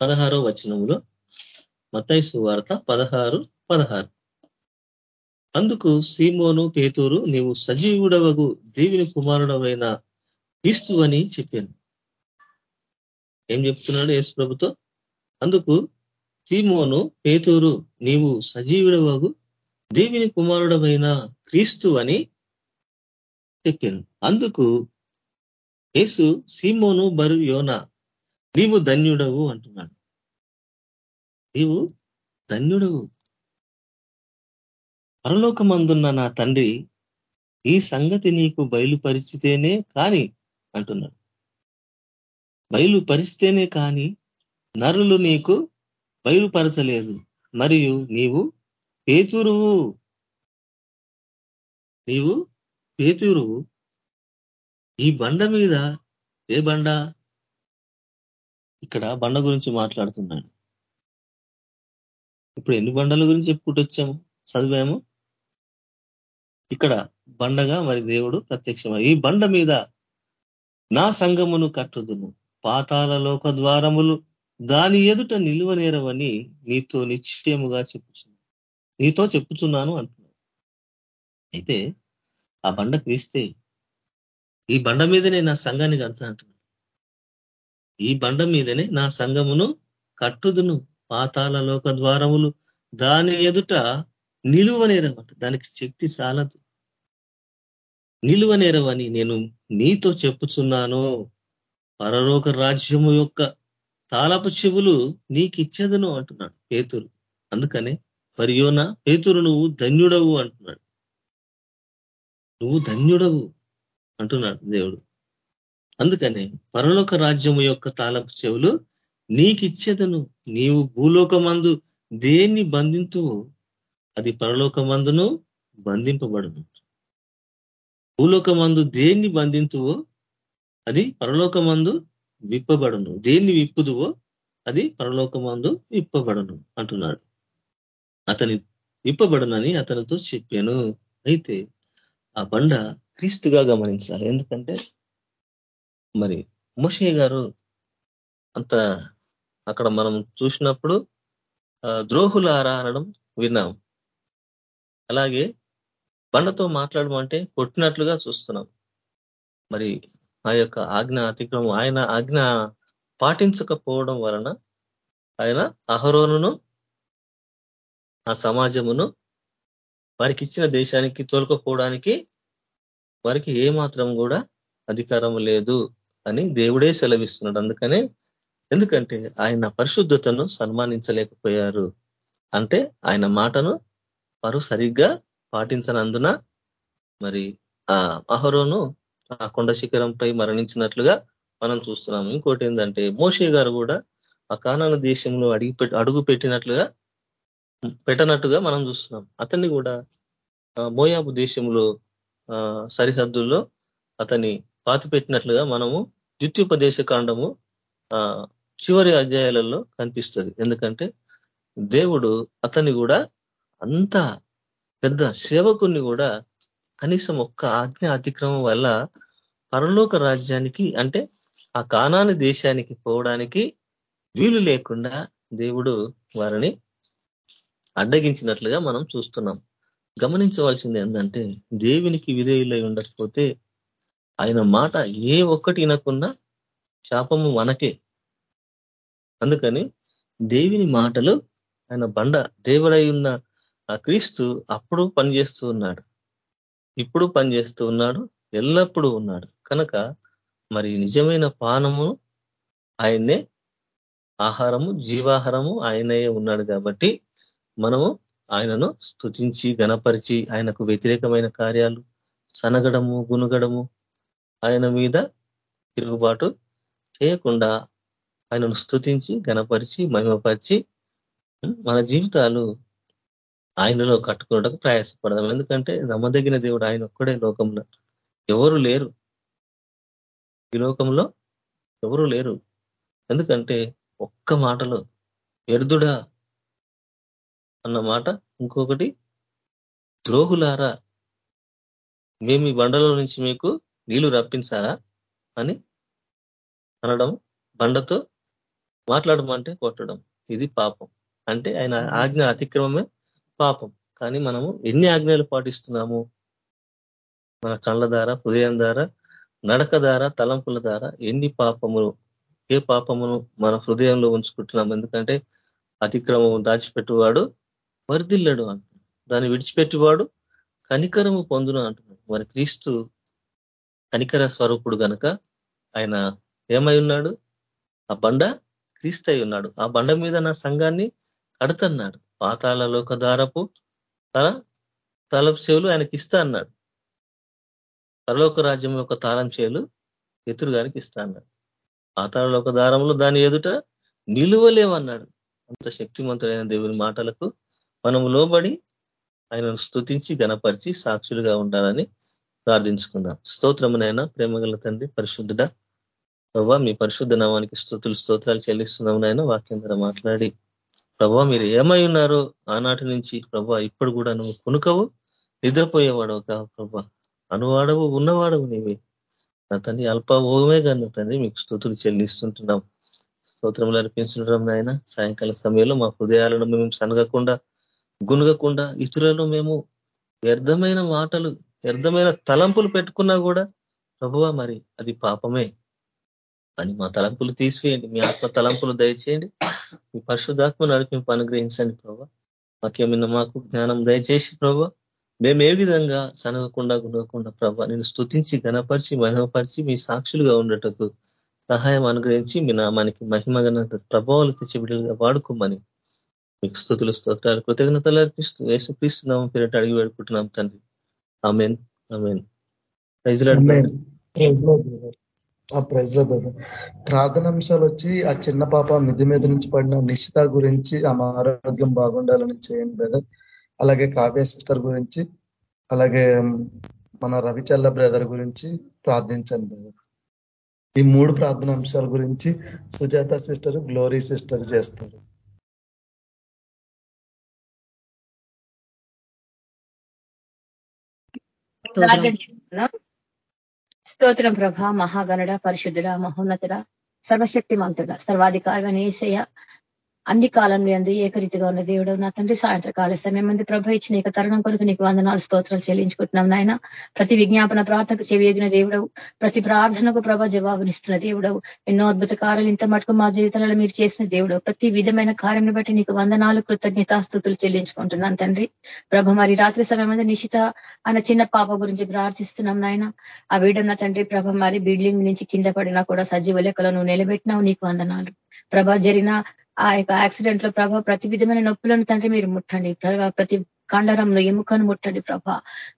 Speaker 4: పదహారో వచనంలో మతాయిసు వార్త పదహారు పదహారు. అందుకు సీమోను పేతూరు నీవు సజీవుడవగు దేవుని కుమారుడవైన క్రీస్తు అని చెప్పాను. ఏం చెప్తున్నాడు యేసు ప్రభుతో? అందుకు సీమోను పేతూరు నీవు సజీవుడవగు దేవుని కుమారుడవైన క్రీస్తు అని చెప్పాను. అందుకు యేసు సీమోను బరు యోన నీవు ధన్యుడవు అంటున్నాడు. నీవు ధన్యుడవు. పరలోకమందున్న నా తండ్రి ఈ సంగతి నీకు బయలుపరిచితేనే కాని అంటున్నాడు. బయలుపరిస్తేనే కాని నరులు నీకు బయలుపరచలేదు. మరియు నీవు పేతురువు నీవు పేతురువు ఈ బండ మీద ఏ బండ? ఇక్కడ బండ గురించి మాట్లాడుతున్నాడు. ఇప్పుడు ఎన్ని బండల గురించి చెప్పుకుంటూ వచ్చాము? చదివాము? ఇక్కడ బండగా మరి దేవుడు ప్రత్యక్షమై ఈ బండ మీద నా సంగమును కట్టుదును. పాతాల లోక ద్వారములు దాని ఎదుట నిలువనేరవని నీతో నిశ్చయముగా చెప్పుచున్నాను. నీతో చెప్పుచున్నాను అంటున్నాను అయితే ఆ బండ క్రీస్తే ఈ బండ మీదనే నా సంఘాన్ని కడతా అంటున్నాను ఈ బండ మీదనే నా సంఘమును కట్టుదును. పాతాల లోక ద్వారములు దాని ఎదుట నిలువనేరవట దానికి శక్తి చాలదు. నిలువనేరవని నేను నీతో చెప్పుచున్నాను. పరలోక రాజ్యము యొక్క తాలపు చెవులు నీకిచ్చేదను అంటున్నాడు పేతురు. అందుకనే పరియోన పేతురు నువ్వు ధన్యుడవు అంటున్నాడు. నువ్వు ధన్యుడవు అంటున్నాడు దేవుడు. అందుకనే పరలోక రాజ్యము యొక్క తాళపు చెవులు నీకిచ్చేదను. నీవు భూలోకమందు దేన్ని బంధింతువు అది పరలోకమందును బంధింపబడును. భూలోకమందు దేన్ని బంధింతువో అది పరలోకమందు విప్పబడును. దేన్ని విప్పుదువో అది పరలోకమందు విప్పబడును అంటున్నాడు. అతని విప్పబడునని అతనితో చెప్పాను. అయితే ఆ బండ క్రీస్తుగా గమనించాలి. ఎందుకంటే మరి మోషే గారు అంత అక్కడ మనం చూసినప్పుడు ద్రోహులారా అనడం విన్నాం. అలాగే బండతో మాట్లాడమంటే కొట్టినట్లుగా చూస్తున్నాం. మరి ఆ యొక్క ఆజ్ఞ అతిక్రమం ఆయన ఆజ్ఞ పాటించకపోవడం వలన ఆయన అహరోనును ఆ సమాజమును వారికి ఇచ్చిన దేశానికి తోలుకపోవడానికి వారికి ఏ మాత్రం కూడా అధికారం లేదు అని దేవుడే సెలవిస్తున్నాడు. అందుకనే ఎందుకంటే ఆయన పరిశుద్ధతను సన్మానించలేకపోయారు. అంటే ఆయన మాటను వారు సరిగ్గా పాటించనందున మరి ఆ అహరోను ఆ కొండ శిఖరంపై మరణించినట్లుగా మనం చూస్తున్నాం ఇంకోటి ఏంటంటే మోషే గారు కూడా ఆ కానాన దేశంలో అడిగి అడుగు పెట్టినట్లుగా పెట్టనట్టుగా మనం చూస్తున్నాం. అతన్ని కూడా మోయాబు దేశంలో సరిహద్దుల్లో అతన్ని పాతి పెట్టినట్లుగా మనము ద్వితీయోపదేశ కాండము చివరి అధ్యాయాలలో కనిపిస్తుంది. ఎందుకంటే దేవుడు అతన్ని కూడా అంత పెద్ద సేవకుని కూడా కనీసం ఒక్క ఆజ్ఞ అతిక్రమం వల్ల పరలోక రాజ్యానికి అంటే ఆ కానాని దేశానికి పోవడానికి వీలు లేకుండా దేవుడు వారిని అడ్డగించినట్లుగా మనం చూస్తున్నాం. గమనించవలసింది ఏంటంటే దేవునికి విధేయులై ఉండకపోతే ఆయన మాట ఏ ఒక్కటి వినకున్నా శాపము మనకే. అందుకని దేవిని మాటలు ఆయన బండ దేవుడై ఉన్న ఆ క్రీస్తు అప్పుడు పనిచేస్తూ ఉన్నాడు. ఇప్పుడు పనిచేస్తూ ఉన్నాడు. ఎల్లప్పుడూ ఉన్నాడు. కనుక మరి నిజమైన పానము ఆయన్నే ఆహారము జీవాహారము ఆయనే ఉన్నాడు కాబట్టి మనము ఆయనను స్థుతించి గణపరిచి ఆయనకు వ్యతిరేకమైన కార్యాలు సనగడము గునుగడము ఆయన మీద తిరుగుబాటు చేయకుండా ఆయనను స్థుతించి గణపరిచి మహిమపరిచి మన జీవితాలు ఆయనలో కట్టుకోవడానికి ప్రయాసపడదాం. ఎందుకంటే నమ్మదగిన దేవుడు ఆయన ఒక్కడే లోకంలో. ఎవరు లేరు. ఈ లోకంలో ఎవరు లేరు. ఎందుకంటే ఒక్క మాటలో ఎర్దుడా అన్న మాట ఇంకొకటి ద్రోహులారా మేము ఈ బండలో నుంచి మీకు నీళ్ళు రప్పించారా అని అనడం బండతో మాట్లాడమంటే కొట్టడం. ఇది పాపం. అంటే ఆయన ఆజ్ఞ అతిక్రమమే పాపం. కానీ మనము ఎన్ని ఆజ్ఞలు పాటిస్తున్నాము? మన కళ్ళ ద్వారా హృదయం ద్వారా నడక ద్వారా తలంపుల ద్వారా ఎన్ని పాపములు ఏ పాపమును మన హృదయంలో ఉంచుకుంటున్నాం ఎందుకంటే అతిక్రమం దాచిపెట్టువాడు వరిదిల్లడు అంటున్నాడు దాన్ని విడిచిపెట్టివాడు కనికరము పొందును అంటున్నాడు మరి క్రీస్తు కనికర స్వరూపుడు గనక ఆయన ఏమై ఉన్నాడు? ఆ బండ క్రీస్తు ఉన్నాడు. ఆ బండ మీద నా సంఘాన్ని కడుతన్నాడు. పాతాల లోక దారపు తన తలపు చెవులు ఆయనకి ఇస్తా అన్నాడు. పరలోక రాజ్యం యొక్క తాళం చేలు ఎదురుగానికి ఇస్తా అన్నాడు. పాతాళలోక దారంలో దాని ఎదుట నిలువలేవన్నాడు. అంత శక్తివంతుడైన దేవుని మాటలకు మనం లోబడి ఆయనను స్థుతించి గణపరిచి సాక్షులుగా ఉండాలని ప్రార్థించుకుందాం. స్తోత్రమునైనా ప్రేమగల తండ్రి పరిశుద్ధుడ మీ పరిశుద్ధ నామానికి స్థుతులు స్తోత్రాలు చెల్లిస్తున్నామునైనా నాయన వాక్యం ద్వారా మాట్లాడి ప్రభా మీరు ఏమై ఉన్నారో ఆనాటి నుంచి? ప్రభా ఇప్పుడు కూడా నువ్వు కొనుకవు నిద్రపోయేవాడవు కా ప్రభా. అనువాడవు ఉన్నవాడవు నీవే. నా తండ్రి అల్పభోగమే కానీ తండ్రి మీకు స్థుతులు చెల్లిస్తుంటున్నాం. స్తోత్రములు అర్పించుంటాం నాయన. సాయంకాల సమయంలో మా హృదయాలను మేము సనగకుండా గునగకుండా ఇతరులను మేము వ్యర్థమైన మాటలు వ్యర్థమైన తలంపులు పెట్టుకున్నా కూడా ప్రభువ మరి అది పాపమే. అని మా తలంపులు తీసివేయండి. మీ ఆత్మ తలంపులు దయచేయండి. మీ పరిశుద్ధాత్మ నడిపింపు అనుగ్రహించండి ప్రభావ మాకేమైనా మాకు జ్ఞానం దయచేసి ప్రభావ మేము ఏ విధంగా సనగకుండా గుణకుండా ప్రభావ నేను స్థుతించి గణపరిచి మహిమపరిచి మీ సాక్షులుగా ఉండటకు సహాయం అనుగ్రహించి మీ నామానికి మహిమ ప్రభావాలు తెచ్చి బిడ్డలుగా వాడుకోమని మీకు స్థుతులు స్తోత్రాలు కృతజ్ఞతలు అర్పిస్తూ వేసుక్రీస్తున్నాం పేరట అడిగి పెడుకుంటున్నాం తండ్రి. ఆమెన్. ఆమెన్.
Speaker 1: ఆ ప్రైజ్లో బ్రదర్ ప్రార్థనాంశాలు వచ్చి ఆ చిన్న పాప మిది మీద నుంచి పడిన నిశ్చిత గురించి ఆమె ఆరోగ్యం బాగుండాలని చేయండి బ్రదర్. అలాగే కావ్య సిస్టర్ గురించి అలాగే మన రవిచల్ల బ్రదర్ గురించి ప్రార్థించండి బ్రదర్. ఈ మూడు ప్రార్థన అంశాల గురించి సుజాత సిస్టర్ గ్లోరీ సిస్టర్ చేస్తారు.
Speaker 5: స్తోత్రం ప్రభ మహాగణుడ పరిశుద్ధుడ మహోన్నతుడ సర్వశక్తిమంతుడ సర్వాధికారి అనేసయ అన్ని కాలంలో అందు ఏకరీతిగా ఉన్న దేవుడు నా తండ్రి సాయంత్ర కాల సమయం మంది ప్రభ ఇచ్చిన ఇక తరుణం కొరకు నీకు వందనాలు స్తోత్రాలు చెల్లించుకుంటున్నాం నాయన. ప్రతి విజ్ఞాపన ప్రార్థనకు చెవియగిన దేవుడవు. ప్రతి ప్రార్థనకు ప్రభ జవాబునిస్తున్న దేవుడవు. ఎన్నో అద్భుత కార్యాలు ఇంత మటుకు మా జీవితాలలో మీరు చేసిన దేవుడు ప్రతి విధమైన కార్యం బట్టి నీకు వందనాలు కృతజ్ఞతాస్థుతులు చెల్లించుకుంటున్నాను తండ్రి. ప్రభ మరి రాత్రి సమయం నిశిత అన్న చిన్న పాప గురించి ప్రార్థిస్తున్నాం నాయన. ఆ వీడన్న తండ్రి ప్రభ మరి బిల్డింగ్ నుంచి కింద పడినా కూడా సజీవ లెక్కలో నువ్వు నిలబెట్టినావు నీకు వందనాలు. ప్రభ జరిగిన ఆ యొక్క యాక్సిడెంట్లో ప్రభా ప్రతి విధమైన నొప్పులను తండ్రి మీరు ముట్టండి. ప్రతి కండరంలో ఎముకను ముట్టండి ప్రభా.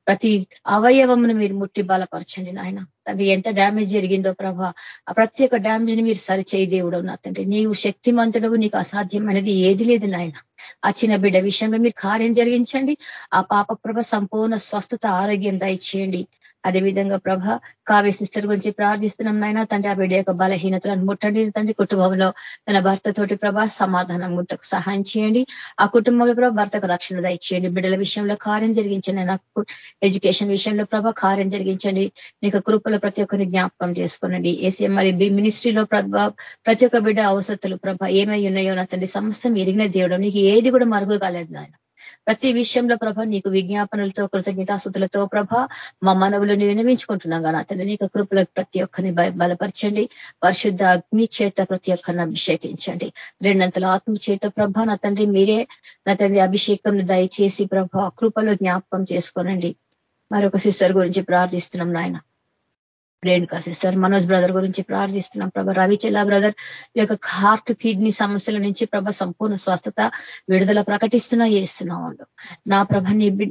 Speaker 5: ప్రతి అవయవమును మీరు ముట్టి బలపరచండి నాయన. తండ్రి ఎంత డ్యామేజ్ జరిగిందో ప్రభా ఆ ప్రత్యేక డ్యామేజ్ని మీరు సరిచేయి దేవుడు నా తండ్రి. నీవు శక్తిమంతుడు నీకు అసాధ్యం అనేది ఏది లేదు నాయన. ఆ చిన్న బిడ్డ విషయంలో మీరు కార్యం జరిగించండి. ఆ పాప ప్రభ సంపూర్ణ స్వస్థత ఆరోగ్యం దయచేయండి. అదేవిధంగా ప్రభ కావ్య సిస్టర్ గురించి ప్రార్థిస్తున్నాం నాయన. తండ్రి ఆ బిడ్డ యొక్క బలహీనతలను ముట్టండి. తండ్రి కుటుంబంలో తన భర్తతోటి ప్రభ సమాధానం ముట్టకు సహాయం చేయండి. ఆ కుటుంబంలో ప్రభ భర్తకు రక్షణ దయచేయండి. బిడ్డల విషయంలో కార్యం జరిగించండి. నాకు ఎడ్యుకేషన్ విషయంలో ప్రభ కార్యం జరిగించండి. నీకు కృపలో ప్రతి ఒక్కరిని జ్ఞాపకం చేసుకోనండి. ఏసీ మరి మినిస్ట్రీలో ప్రభ ప్రతి ఒక్క బిడ్డ అవసరతలు ప్రభ ఏమై ఉన్నాయో నా తండ్రి సమస్తం ఎరిగిన దేవుడు. నీకు ఏది కూడా మరుగు కాలేదు నాయన. ప్రతి విషయంలో ప్రభ నీకు విజ్ఞాపనలతో కృతజ్ఞతాస్థుతులతో ప్రభ మా మనవులను వినవించుకుంటున్నాం కానీ అతను నీకు కృపలకు ప్రతి ఒక్కరిని బలపరచండి. పరిశుద్ధ అగ్ని చేత ప్రతి ఒక్కరిని అభిషేకించండి. రెండంతల ఆత్మ చేత ప్రభ నా తండ్రి మీరే నా తండ్రి అభిషేకం దయచేసి ప్రభ కృపలో జ్ఞాపకం చేసుకోనండి. మరొక సిస్టర్ గురించి ప్రార్థిస్తున్నాం నాయన. రేణుకా సిస్టర్ మనోజ్ బ్రదర్ గురించి ప్రార్థిస్తున్నాం ప్రభ. రవిచెల్ల బ్రదర్ యొక్క హార్ట్ కిడ్నీ సమస్యల నుంచి ప్రభ సంపూర్ణ స్వస్థత విడుదల ప్రకటిస్తున్నా చేస్తున్నాం నా ప్రభ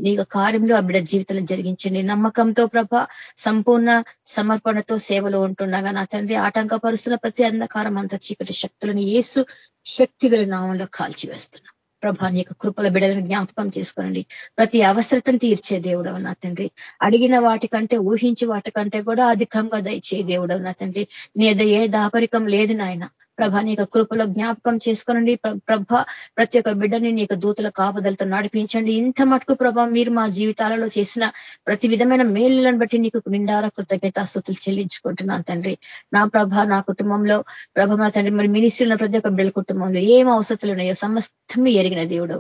Speaker 5: నీ కార్యంలో ఆ బిడ్డ జీవితంలో జరిగించండి. నమ్మకంతో ప్రభ సంపూర్ణ సమర్పణతో సేవలు ఉంటుండగా నా తండ్రి ఆటంకపరుస్తున్న ప్రతి అంధకారం అంత చీకటి శక్తులను ఏసు శక్తి గల నామంలో కాల్చివేస్తున్నాం. ప్రభా నీ యొక్క కృపల బిడలను జ్ఞాపకం చేసుకోనండి. ప్రతి అవసరతను తీర్చే దేవుడవ నా తండ్రి. అడిగిన వాటికంటే ఊహించి వాటికంటే కూడా అధికంగా దయచే దేవుడవ నా తండ్రి. నీ ఏ దాపరికం లేదు నాయన. ప్రభా నీ కృపలో జ్ఞాపకం చేసుకోనండి. ప్రభ ప్రతి ఒక్క బిడ్డని నీ దూతల కాపదలతో నడిపించండి. ఇంత మటుకు ప్రభా మీరు మా జీవితాలలో చేసిన ప్రతి విధమైన మేలులను బట్టి నీకు నిండార కృతజ్ఞత స్థుతులు చెల్లించుకుంటున్నాను తండ్రి. నా ప్రభ నా కుటుంబంలో ప్రభ మా తండ్రి మరి మినిస్ట్రీలో ప్రతి ఒక్క బిడ్డల కుటుంబంలో ఏం అవసరాలు ఉన్నాయో సమస్తం ఎరిగిన దేవుడు.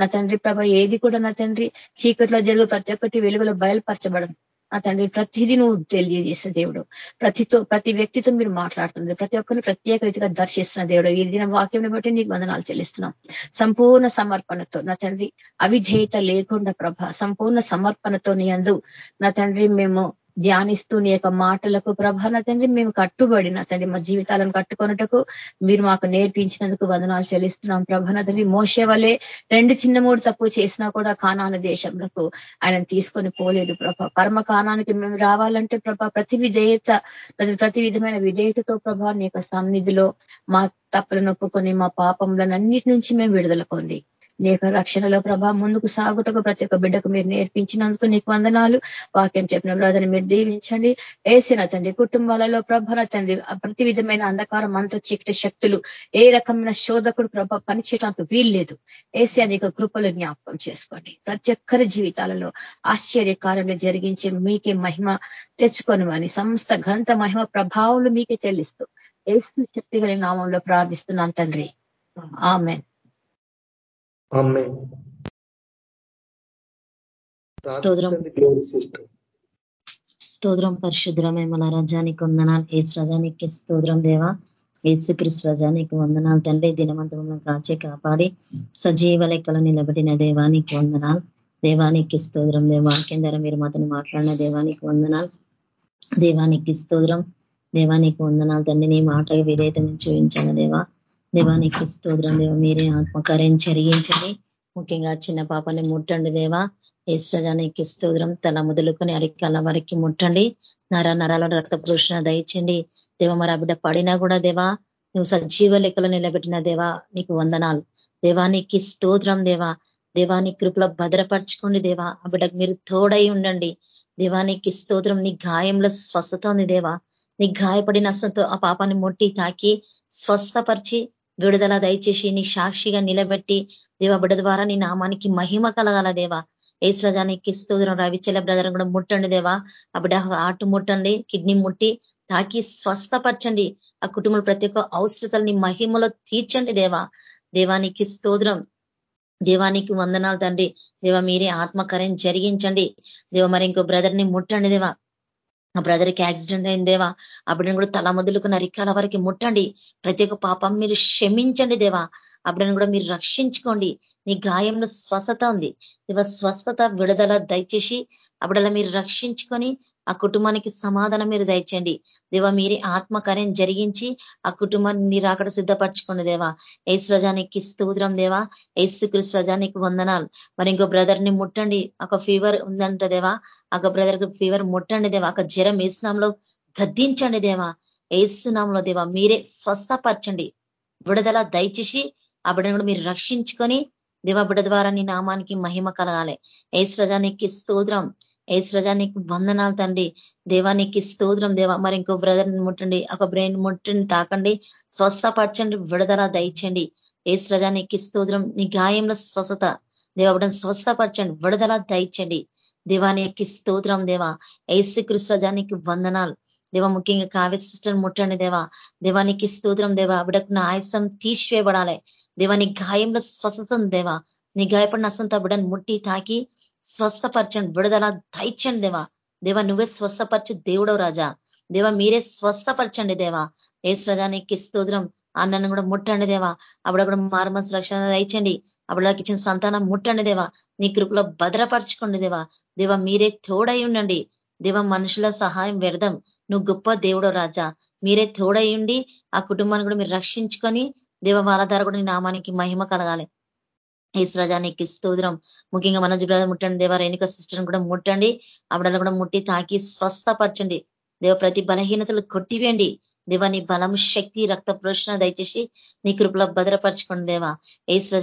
Speaker 5: నా తండ్రి ప్రభ ఏది కూడా నా తండ్రి చీకట్లో జరుగు ప్రతి ఒక్కటి వెలుగులో బయలుపరచబడను. ఆ తండ్రి ప్రతిదీ నువ్వు తెలియజేసిన దేవుడు. ప్రతితో ప్రతి వ్యక్తితో మీరు మాట్లాడుతున్నారు. ప్రతి ఒక్కరిని ప్రత్యేక రీతిగా దర్శిస్తున్న దేవుడు. ఈ దిన వాక్యం బట్టి నీకు వందనాలు చెల్లిస్తున్నాం. సంపూర్ణ సమర్పణతో నా తండ్రి అవిధేయత లేకుండా ప్రభ సంపూర్ణ సమర్పణతో నీ అందు నా తండ్రి మేము ధ్యానిస్తూ నీ యొక్క మాటలకు ప్రభాన తండ్రి మేము కట్టుబడిన తండ్రి మా జీవితాలను కట్టుకున్నటకు మీరు మాకు నేర్పించినందుకు వందనాలు చెల్లిస్తున్నాం. ప్రభాన తండ్రి మోసే వలే రెండు చిన్న మూడు తప్పు చేసినా కూడా కానాను దేశంలో ఆయన తీసుకొని పోలేదు ప్రభా. పరమ కానానికి మేము రావాలంటే ప్రభా ప్రతి విధేయత ప్రతి విధమైన విధేయతతో ప్రభా నీ యొక్క సన్నిధిలో మా తప్పులను ఒప్పుకొని మా పాపములను అన్నిటి నుంచి మేము విడుదల పొంది నీ యొక్క రక్షణలో ప్రభా ముందుకు సాగుటకు ప్రతి ఒక్క బిడ్డకు మీరు నేర్పించినందుకు నీకు వందనాలు. వాక్యం చెప్పిన బ్రదర్ని మీరు దీవించండి. ఏసిన తండ్రి కుటుంబాలలో ప్రభన తండ్రి ప్రతి విధమైన అంధకారం అంత చీకటి శక్తులు ఏ రకమైన శోధకుడు ప్రభ పనిచేయడానికి వీల్లేదు. ఏసీ అనేక కృపలు జ్ఞాపకం చేసుకోండి. ప్రతి ఒక్కరి జీవితాలలో ఆశ్చర్యకారంలో జరిగించి మీకే మహిమ తెచ్చుకొని అని సమస్త ఘంత మహిమ ప్రభావాలు మీకే చెల్లిస్తూ ఏసు శక్తి నామంలో ప్రార్థిస్తున్నాను తండ్రి. ఆమెన్.
Speaker 3: స్తోత్రం. పరిశుద్రమే మన రజానికి వందనాలు. ఏసు రజానికి స్తోత్రం దేవా. ఏసుక్రిస్ రజానికి వందనాలు. తండ్రి దినవంతమైన కాచే కాపాడి సజీవ లెక్కలు నిలబడిన దేవానికి వందనాలు. దేవానికి స్తోత్రం దేవాక్యం ద్వారా మీరు మాతను మాట్లాడిన దేవానికి వందనాలు. దేవానికి స్తోత్రం. దేవానికి వందనాలు. తండ్రి నీ మాట విధేయత చూపించాను దేవా. దేవానికి స్తోత్రం దేవ. మీరే ఆత్మకార్యం జరిగించండి. ముఖ్యంగా చిన్న పాపని ముట్టండి దేవా. ఈశ్వజానికి స్తోత్రం. తన మొదలుకొని అరికాల వారికి ముట్టండి. నర నరాల రక్త పురుషణ దయచండి దేవ మరి బిడ్డ పడినా కూడా దేవా నువ్వు సజీవ లెక్కలు నిలబెట్టిన దేవా నీకు వందనాలు. దేవానికి స్తోత్రం దేవా. దేవాని కృపలో భద్రపరచుకోండి దేవా. ఆ బిడ్డకు మీరు తోడై ఉండండి. దేవానికి స్తోత్రం. నీ గాయంలో స్వస్థత ఉంది దేవా. నీ గాయపడిన ఆ పాపాన్ని ముట్టి తాకి స్వస్థపరిచి విడుదల దయచేసి నీ సాక్షిగా నిలబెట్టి దేవ బిడ్డ ద్వారా నీ నామానికి మహిమ కలగాల దేవా. ఏసురజానికి స్తోత్రం రవిచల బ్రదర్ కూడా ముట్టండి దేవా. ఆ బిడ్డ ఆటు ముట్టండి కిడ్నీ ముట్టి తాకి స్వస్థపరచండి. ఆ కుటుంబంలో ప్రతి ఒక్క అవసరతల్ని మహిమలో తీర్చండి దేవా. దేవానికి స్తోత్రం దేవానికి వందనాలు తండ్రి. దేవ మీరే ఆత్మకార్యం జరిగించండి. దేవ మరి ఇంకో బ్రదర్ని ముట్టండి దేవా. నా బ్రదర్కి యాక్సిడెంట్ అయిందేవా అప్పుడు కూడా తల మొదలుకు నరికాల వరకు ముట్టండి. ప్రతి ఒక్క పాపం మీరు క్షమించండి దేవా. అప్పుడని కూడా మీరు రక్షించుకోండి. నీ గాయంలో స్వస్థత ఉంది. ఇవ స్వస్థత విడుదల దయచేసి అప్పుడలా మీరు రక్షించుకొని ఆ కుటుంబానికి సమాధానం మీరు దయచేయండి. దేవా మీరే ఆత్మకార్యం జరిగించి ఆ కుటుంబాన్ని మీరు అక్కడ సిద్ధపరచుకోండి దేవా. ఏసు రజానికి స్తోత్రం దేవా. ఏసు కృష్ణ రజానికి వందనాలు. మరి ఇంకో బ్రదర్ని ముట్టండి. ఒక ఫీవర్ ఉందంట దేవా. ఒక బ్రదర్ ఫీవర్ ముట్టండి దేవా. ఒక జ్వరం ఏసునాంలో గద్దించండి దేవా. ఏసునాంలో దేవా మీరే స్వస్థపరచండి. విడుదల దయచేసి ఆ బిడ్డను కూడా మీరు రక్షించుకొని దేవ ద్వారా నీ నామానికి మహిమ కలగాలి. ఏసు స్తోత్రం. ఏసు వందనాలు తండ్రి. దేవానికి స్తోత్రం దేవ. మరి ఇంకో బ్రదర్ని ముట్టండి. ఒక బ్రెయిన్ ముట్టండి తాకండి. స్వస్థపరచండి విడుదల దయచండి. ఏసు స్తోత్రం. నీ గాయంలో స్వస్థత. దేవబిడ్డను స్వస్థపరచండి విడుదల దయచండి. దేవానికి స్తోత్రం దేవా. ఏసు కృష్ణజానికి వందనాలు. దేవ ముఖ్యంగా కావ్య సిస్టర్ ముట్టండి దేవా. దేవానికి స్తోత్రం దేవా. బిడకు ఆయాసం తీసివేయబడాలి. దేవా నీ గాయంలో స్వస్థతను దేవా. నీ గాయపడిన అసంత బిడని ముట్టి తాకి స్వస్థపరచండి. విడుదల దయచండి దేవా. దేవా నువ్వే స్వస్థపరచు దేవుడవు రాజా. దేవా మీరే స్వస్థపరచండి దేవా. ఏ స్రజానికి స్తోత్రం. అన్నను కూడా ముట్టండి దేవా. అప్పుడు కూడా మార్మస్ రక్షణ దయచండి. అప్పుడు ఇచ్చిన సంతానం ముట్టండి దేవా. నీ కృపలో భద్రపరచుకోండి దేవా. దేవా మీరే తోడై ఉండండి. దేవ మనుషుల సహాయం వ్యర్థం. నువ్వు గొప్ప దేవుడు రాజా. మీరే తోడై ఉండి ఆ కుటుంబాన్ని కూడా మీరు రక్షించుకొని దేవ వాళ్ళ ద్వారా కూడా నామానికి మహిమ కలగాలి. ఈశ్వరాజానికి స్తోత్రం. ముఖ్యంగా మన జుబ్రాజ ముట్టండి. దేవ రేణుక సిస్టర్ని కూడా ముట్టండి. ఆవిడలో కూడా ముట్టి తాకి స్వస్థపరచండి. దేవ ప్రతి బలహీనతలు కొట్టివేయండి. దేవ నీ బలం శక్తి రక్త ప్రోషణ దయచేసి నీ కృపలో భద్రపరచుకోండి దేవా. ఏసు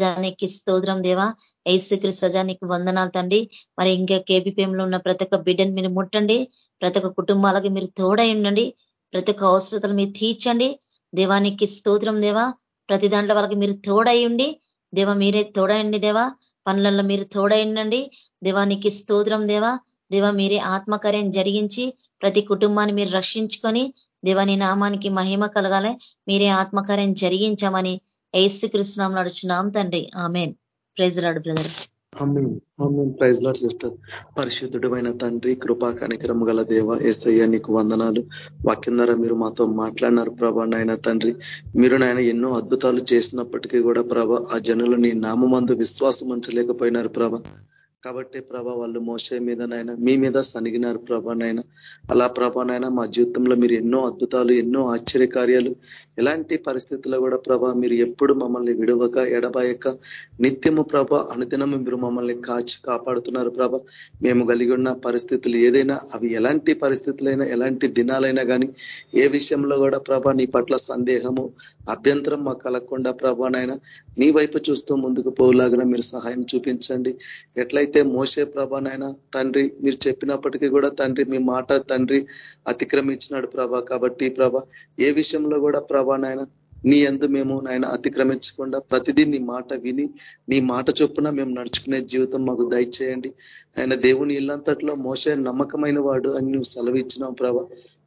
Speaker 3: స్తోత్రం దేవా. ఏసు రజానికి వందనాలు తండి మరి ఇంకా కేబిపిఎంలో ఉన్న ప్రతి ఒక్క బిడ్డను మీరు ముట్టండి. ప్రతి ఒక్క కుటుంబాలకు మీరు తోడై ఉండండి. ప్రతి ఒక్క అవసరతలు మీరు తీర్చండి. దేవానికి స్తోత్రం దేవా. ప్రతి దాంట్లో వాళ్ళకి మీరు తోడయ్యండి దేవా దేవ మీరే తోడయండి దేవా. పనులలో మీరు తోడయండి దేవానికి స్తోత్రం దేవా. దేవ మీరే ఆత్మకార్యం జరిగించి ప్రతి కుటుంబాన్ని మీరు రక్షించుకొని దేవాని నామానికి మహిమ కలగాలి. మీరే ఆత్మకార్యం జరిగించామని ఏసుకృష్ణం నడుచున్నాం తండ్రి. Amen. Praise Lord brother.
Speaker 1: Praise Lord sister. పరిశుద్ధుడమైన తండ్రి కృపా కనికరము గల దేవ ఏసయ్య నీకు వందనాలు. వాక్యం ద్వారా మీరు మాతో మాట్లాడినారు ప్రభా నాయన తండ్రి. మీరు నాయన ఎన్నో అద్భుతాలు చేసినప్పటికీ కూడా ప్రభ ఆ జనులు నీ నామందు విశ్వాసం ఉంచలేకపోయినారు ప్రభ. కాబట్టి ప్రభా వాళ్ళు మోసే మీద నాయన మీ మీద సనిగినారు ప్రభానైనా అలా ప్రభానైనా మా జీవితంలో మీరు ఎన్నో అద్భుతాలు ఎన్నో ఆశ్చర్యకార్యాలు ఎలాంటి పరిస్థితుల్లో కూడా ప్రభా మీరు ఎప్పుడు మమ్మల్ని విడవక ఎడబాయక నిత్యము ప్రభ అనుదినము మీరు మమ్మల్ని కాచి కాపాడుతున్నారు ప్రభ. మేము కలిగి ఉన్న పరిస్థితులు ఏదైనా అవి ఎలాంటి పరిస్థితులైనా ఎలాంటి దినాలైనా కానీ ఏ విషయంలో కూడా ప్రభ నీ పట్ల సందేహము అభ్యంతరం మాకు కలగకుండా ప్రభానైనా నీ వైపు చూస్తూ ముందుకు పోలాగా మీరు సహాయం చూపించండి. ఎట్లయితే మోసే ప్రభానైనా తండ్రి మీరు చెప్పినప్పటికీ కూడా తండ్రి మీ మాట తండ్రి అతిక్రమించినాడు ప్రభా. కాబట్టి ప్రభ ఏ విషయంలో కూడా ప్రభానైనా నీ ఎందు మేము నాయన అతిక్రమించకుండా ప్రతిదీ నీ మాట విని నీ మాట చొప్పున మేము నడుచుకునే జీవితం మాకు దయచేయండి. ఆయన దేవుని ఇల్లంతట్లో మోసే నమ్మకమైన వాడు అని నువ్వు సెలవిచ్చినావు ప్రభ.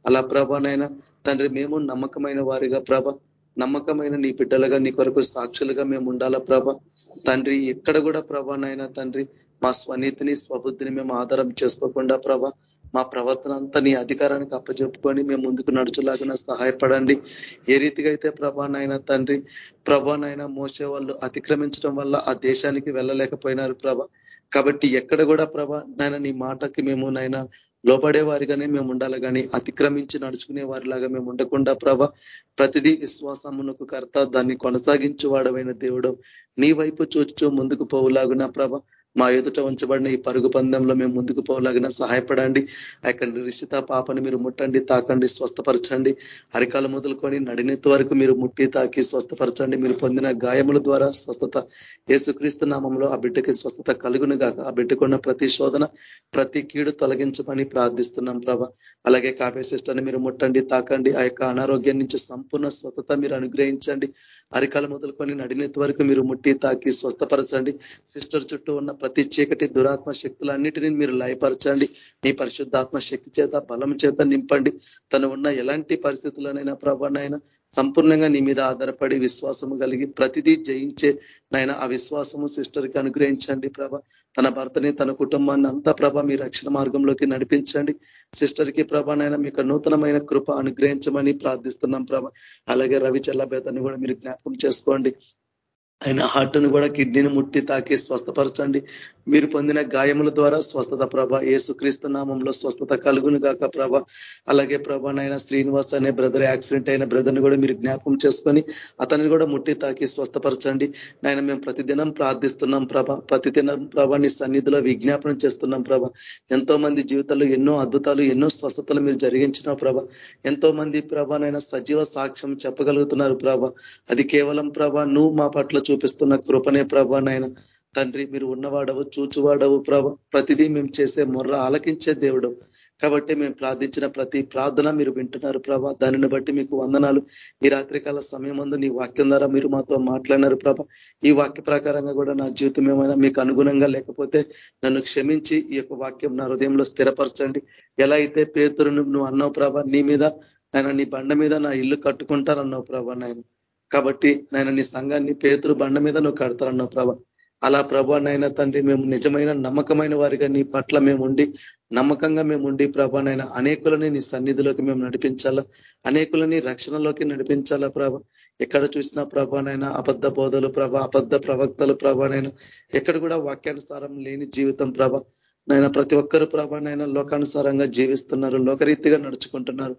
Speaker 1: అలా ప్రభానైనా తండ్రి మేము నమ్మకమైన వారిగా ప్రభ నమ్మకమైన నీ బిడ్డలుగా నీ కొరకు సాక్షులుగా మేము ఉండాలా ప్రభ? తండ్రి ఎక్కడ కూడా ప్రభానైనా తండ్రి మా స్వనీతిని స్వబుద్ధిని మేము ఆధారం చేసుకోకుండా ప్రభ మా ప్రవర్తన అంతా నీ అధికారానికి అప్పచెప్పుకొని మేము ముందుకు నడుచులాగా సహాయపడండి. ఏ రీతిగా అయితే ప్రభానైనా తండ్రి ప్రభానైనా మోసే వాళ్ళు అతిక్రమించడం వల్ల ఆ దేశానికి వెళ్ళలేకపోయినారు ప్రభ కాబట్టి ఎక్కడ కూడా ప్రభ నాయన నీ మాటకి మేము నైనా లోపడే వారిగానే మేము ఉండాలి కానీ అతిక్రమించి నడుచుకునే వారిలాగా మేము ఉండకుండా ప్రభ ప్రతిదీ విశ్వాసమునకు కర్త దాన్ని కొనసాగించేవాడమైన దేవుడు. నీ వైపు చూచు ముందుకు పోవులాగున ప్రభ మా ఎదుట ఉంచబడిన ఈ పరుగు పందెంలో మేము ముందుకు పోలాగిన సహాయపడండి. అక్కడ నిశ్చిత పాపని మీరు ముట్టండి తాకండి స్వస్థపరచండి. అరికాలు మొదలుకొని నడినెత్తు వరకు మీరు ముట్టి తాకి స్వస్థపరచండి. మీరు పొందిన గాయముల ద్వారా స్వస్థత. ఏసుక్రీస్తు నామంలో ఆ బిడ్డకి స్వస్థత కలుగును గాక. ఆ బిడ్డకున్న ప్రతి శోధన ప్రతి కీడు తొలగించమని ప్రార్థిస్తున్నాం ప్రభ. అలాగే కావ్య సిస్టర్ని మీరు ముట్టండి తాకండి. ఆ యొక్క అనారోగ్యం నుంచి సంపూర్ణ స్వస్థత మీరు అనుగ్రహించండి. అరికాలు మొదలుకొని నడినెత్తు వరకు మీరు ముట్టి తాకి స్వస్థపరచండి. సిస్టర్ చుట్టూ ఉన్న ప్రతి చీకటి దురాత్మ శక్తులన్నిటినీ మీరు లయపరచండి. నీ పరిశుద్ధాత్మ శక్తి చేత బలం చేత నింపండి. తను ఉన్న ఎలాంటి పరిస్థితుల్లోనైనా ప్రభానైనా సంపూర్ణంగా నీ మీద ఆధారపడి విశ్వాసము కలిగి ప్రతిదీ జయించే నైనా ఆ విశ్వాసము సిస్టర్కి అనుగ్రహించండి ప్రభ. తన భర్తని తన కుటుంబాన్ని అంతా ప్రభ మీ రక్షణ మార్గంలోకి నడిపించండి. సిస్టర్కి ప్రభానైనా మీకు నూతనమైన కృప అనుగ్రహించమని ప్రార్థిస్తున్నాం ప్రభ. అలాగే రవి చల్లబేతని కూడా మీరు జ్ఞాపకం చేసుకోండి. ఆయన హార్ట్ను కూడా కిడ్నీని ముట్టి తాకి స్వస్థపరచండి. మీరు పొందిన గాయముల ద్వారా స్వస్థత ప్రభ. ఏసుక్రీస్తు నామంలో స్వస్థత కలుగును కాక ప్రభ. అలాగే ప్రభానైనా శ్రీనివాస్ అనే బ్రదర్ యాక్సిడెంట్ అయిన బ్రదర్ని కూడా మీరు జ్ఞాపకం చేసుకొని అతన్ని కూడా ముట్టి తాకి స్వస్థపరచండి. నాయన మేము ప్రతిదినం ప్రార్థిస్తున్నాం ప్రభ. ప్రతిదినం ప్రభాని సన్నిధిలో విజ్ఞాపనం చేస్తున్నాం ప్రభ. ఎంతో మంది జీవితాల్లో ఎన్నో అద్భుతాలు ఎన్నో స్వస్థతలు మీరు జరిగించిన ప్రభ. ఎంతో మంది ప్రభనైనా సజీవ సాక్ష్యం చెప్పగలుగుతున్నారు ప్రభ. అది కేవలం ప్రభ నువ్వు మా పట్ల చూపిస్తున్న కృపనే ప్రభా నాయన. తండ్రి మీరు ఉన్నవాడవు చూచువాడవు ప్రభ. ప్రతిదీ మేము చేసే మొర్ర ఆలకించే దేవుడు. కాబట్టి మేము ప్రార్థించిన ప్రతి ప్రార్థన మీరు వింటున్నారు ప్రభ. దానిని బట్టి మీకు వందనాలు. ఈ రాత్రికాల సమయం అందు నీ వాక్యం ద్వారా మీరు మాతో మాట్లాడినారు ప్రభ. ఈ వాక్య ప్రకారంగా కూడా నా జీవితం ఏమైనా మీకు అనుగుణంగా లేకపోతే నన్ను క్షమించి ఈ యొక్క వాక్యం నా హృదయంలో స్థిరపరచండి. ఎలా అయితే పేతురును నువ్వు అన్నావు ప్రభ నీ మీద ఆయన నీ బండ మీద నా ఇల్లు కట్టుకుంటానన్నావు ప్రభ నాయన. కాబట్టి నాయన నీ సంఘాన్ని పేతురు బండ మీద నువ్వు కడతారన్నావు ప్రభ. అలా ప్రభా తండ్రి మేము నిజమైన నమ్మకమైన వారిగా నీ పట్ల మేము ఉండి నమ్మకంగా మేము ఉండి ప్రభానైనా అనేకులని నీ సన్నిధిలోకి మేము నడిపించాలా? అనేకులని రక్షణలోకి నడిపించాలా ప్రభ? ఎక్కడ చూసినా ప్రభానైనా అబద్ధ బోధలు ప్రభ అబద్ధ ప్రవక్తలు ప్రభానైనా ఎక్కడ కూడా వాక్యానుసారం లేని జీవితం ప్రభ నైనా ప్రతి ఒక్కరు ప్రభానైనా లోకానుసారంగా జీవిస్తున్నారు లోకరీతిగా నడుచుకుంటున్నారు.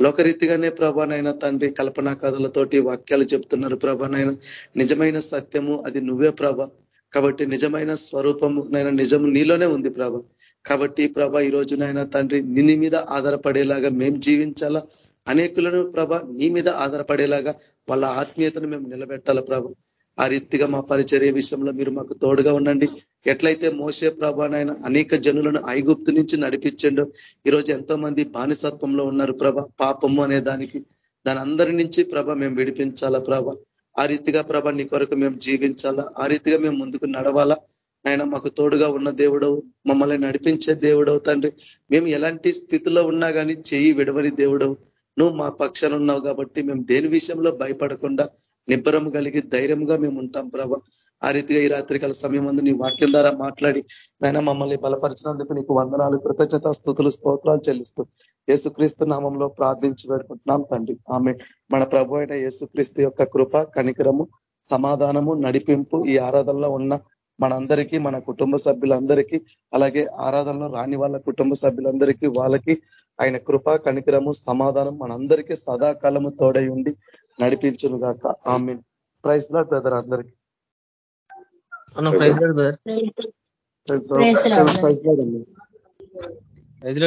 Speaker 1: లోకరీతిగానే ప్రభానైనా తండ్రి కల్పనా కథలతోటి వాక్యాలు చెప్తున్నారు ప్రభానైనా నిజమైన సత్యము అది నువ్వే ప్రభ. కాబట్టి నిజమైన స్వరూపము నైనా నిజము నీలోనే ఉంది ప్రభ. కాబట్టి ప్రభ ఈ రోజు నాయన తండ్రి నిన్ను మీద ఆధారపడేలాగా మేము జీవించాలా? అనేకులను ప్రభ నీ మీద ఆధారపడేలాగా వాళ్ళ ఆత్మీయతను మేము నిలబెట్టాలా ప్రభ? ఆ రీతిగా మా పరిచర్య విషయంలో మీరు మాకు తోడుగా ఉండండి. ఎట్లయితే మోసే ప్రభానైనా అనేక జనులను ఐగుప్తు నుంచి నడిపించండు ఈరోజు ఎంతో మంది బానిసత్వంలో ఉన్నారు ప్రభ. పాపము అనే దానికి దాని అందరి నుంచి ప్రభ మేము విడిపించాలా ప్రభ? ఆ రీతిగా ప్రభ నీ కొరకు మేము జీవించాలా? ఆ రీతిగా మేము ముందుకు నడవాలా? ఆయన మాకు తోడుగా ఉన్న దేవుడవు మమ్మల్ని నడిపించే దేవుడవు తండ్రి. మేము ఎలాంటి స్థితిలో ఉన్నా కానీ చెయ్యి విడవని దేవుడవు. నువ్వు మా పక్షాన ఉన్నావు కాబట్టి మేము దేని విషయంలో భయపడకుండా నిబ్బరం కలిగి ధైర్యంగా మేము ఉంటాం ప్రభా. ఆ రీతిగా ఈ రాత్రికాల సమయం ముందు నీ వాక్యం ద్వారా మాట్లాడి నాయన మమ్మల్ని బలపరిచినందుకు నీకు వందనాలు కృతజ్ఞత స్థుతులు స్తోత్రాలు చెల్లిస్తూ యేసుక్రీస్తు నామంలో ప్రార్థించి పెడుకుంటున్నాం తండ్రి. ఆమె మన ప్రభు అయిన యేసుక్రీస్తు యొక్క కృప కనికరము సమాధానము నడిపింపు ఈ ఆరాధనలో ఉన్న మనందరికీ మన కుటుంబ సభ్యులందరికీ అలాగే ఆరాధనలో రాని వాళ్ళ కుటుంబ సభ్యులందరికీ వాళ్ళకి ఆయన కృప కనికరము సమాధానం మనందరికీ సదాకాలము తోడై ఉండి నడిపించును గాక ఆమె ప్రైజ్ లాడ్ బ్రదర్ అందరికీ.
Speaker 4: ప్రైజ్ బ్రదర్
Speaker 1: ప్రైజ్ లాడ్ అండి
Speaker 4: ప్రైజ్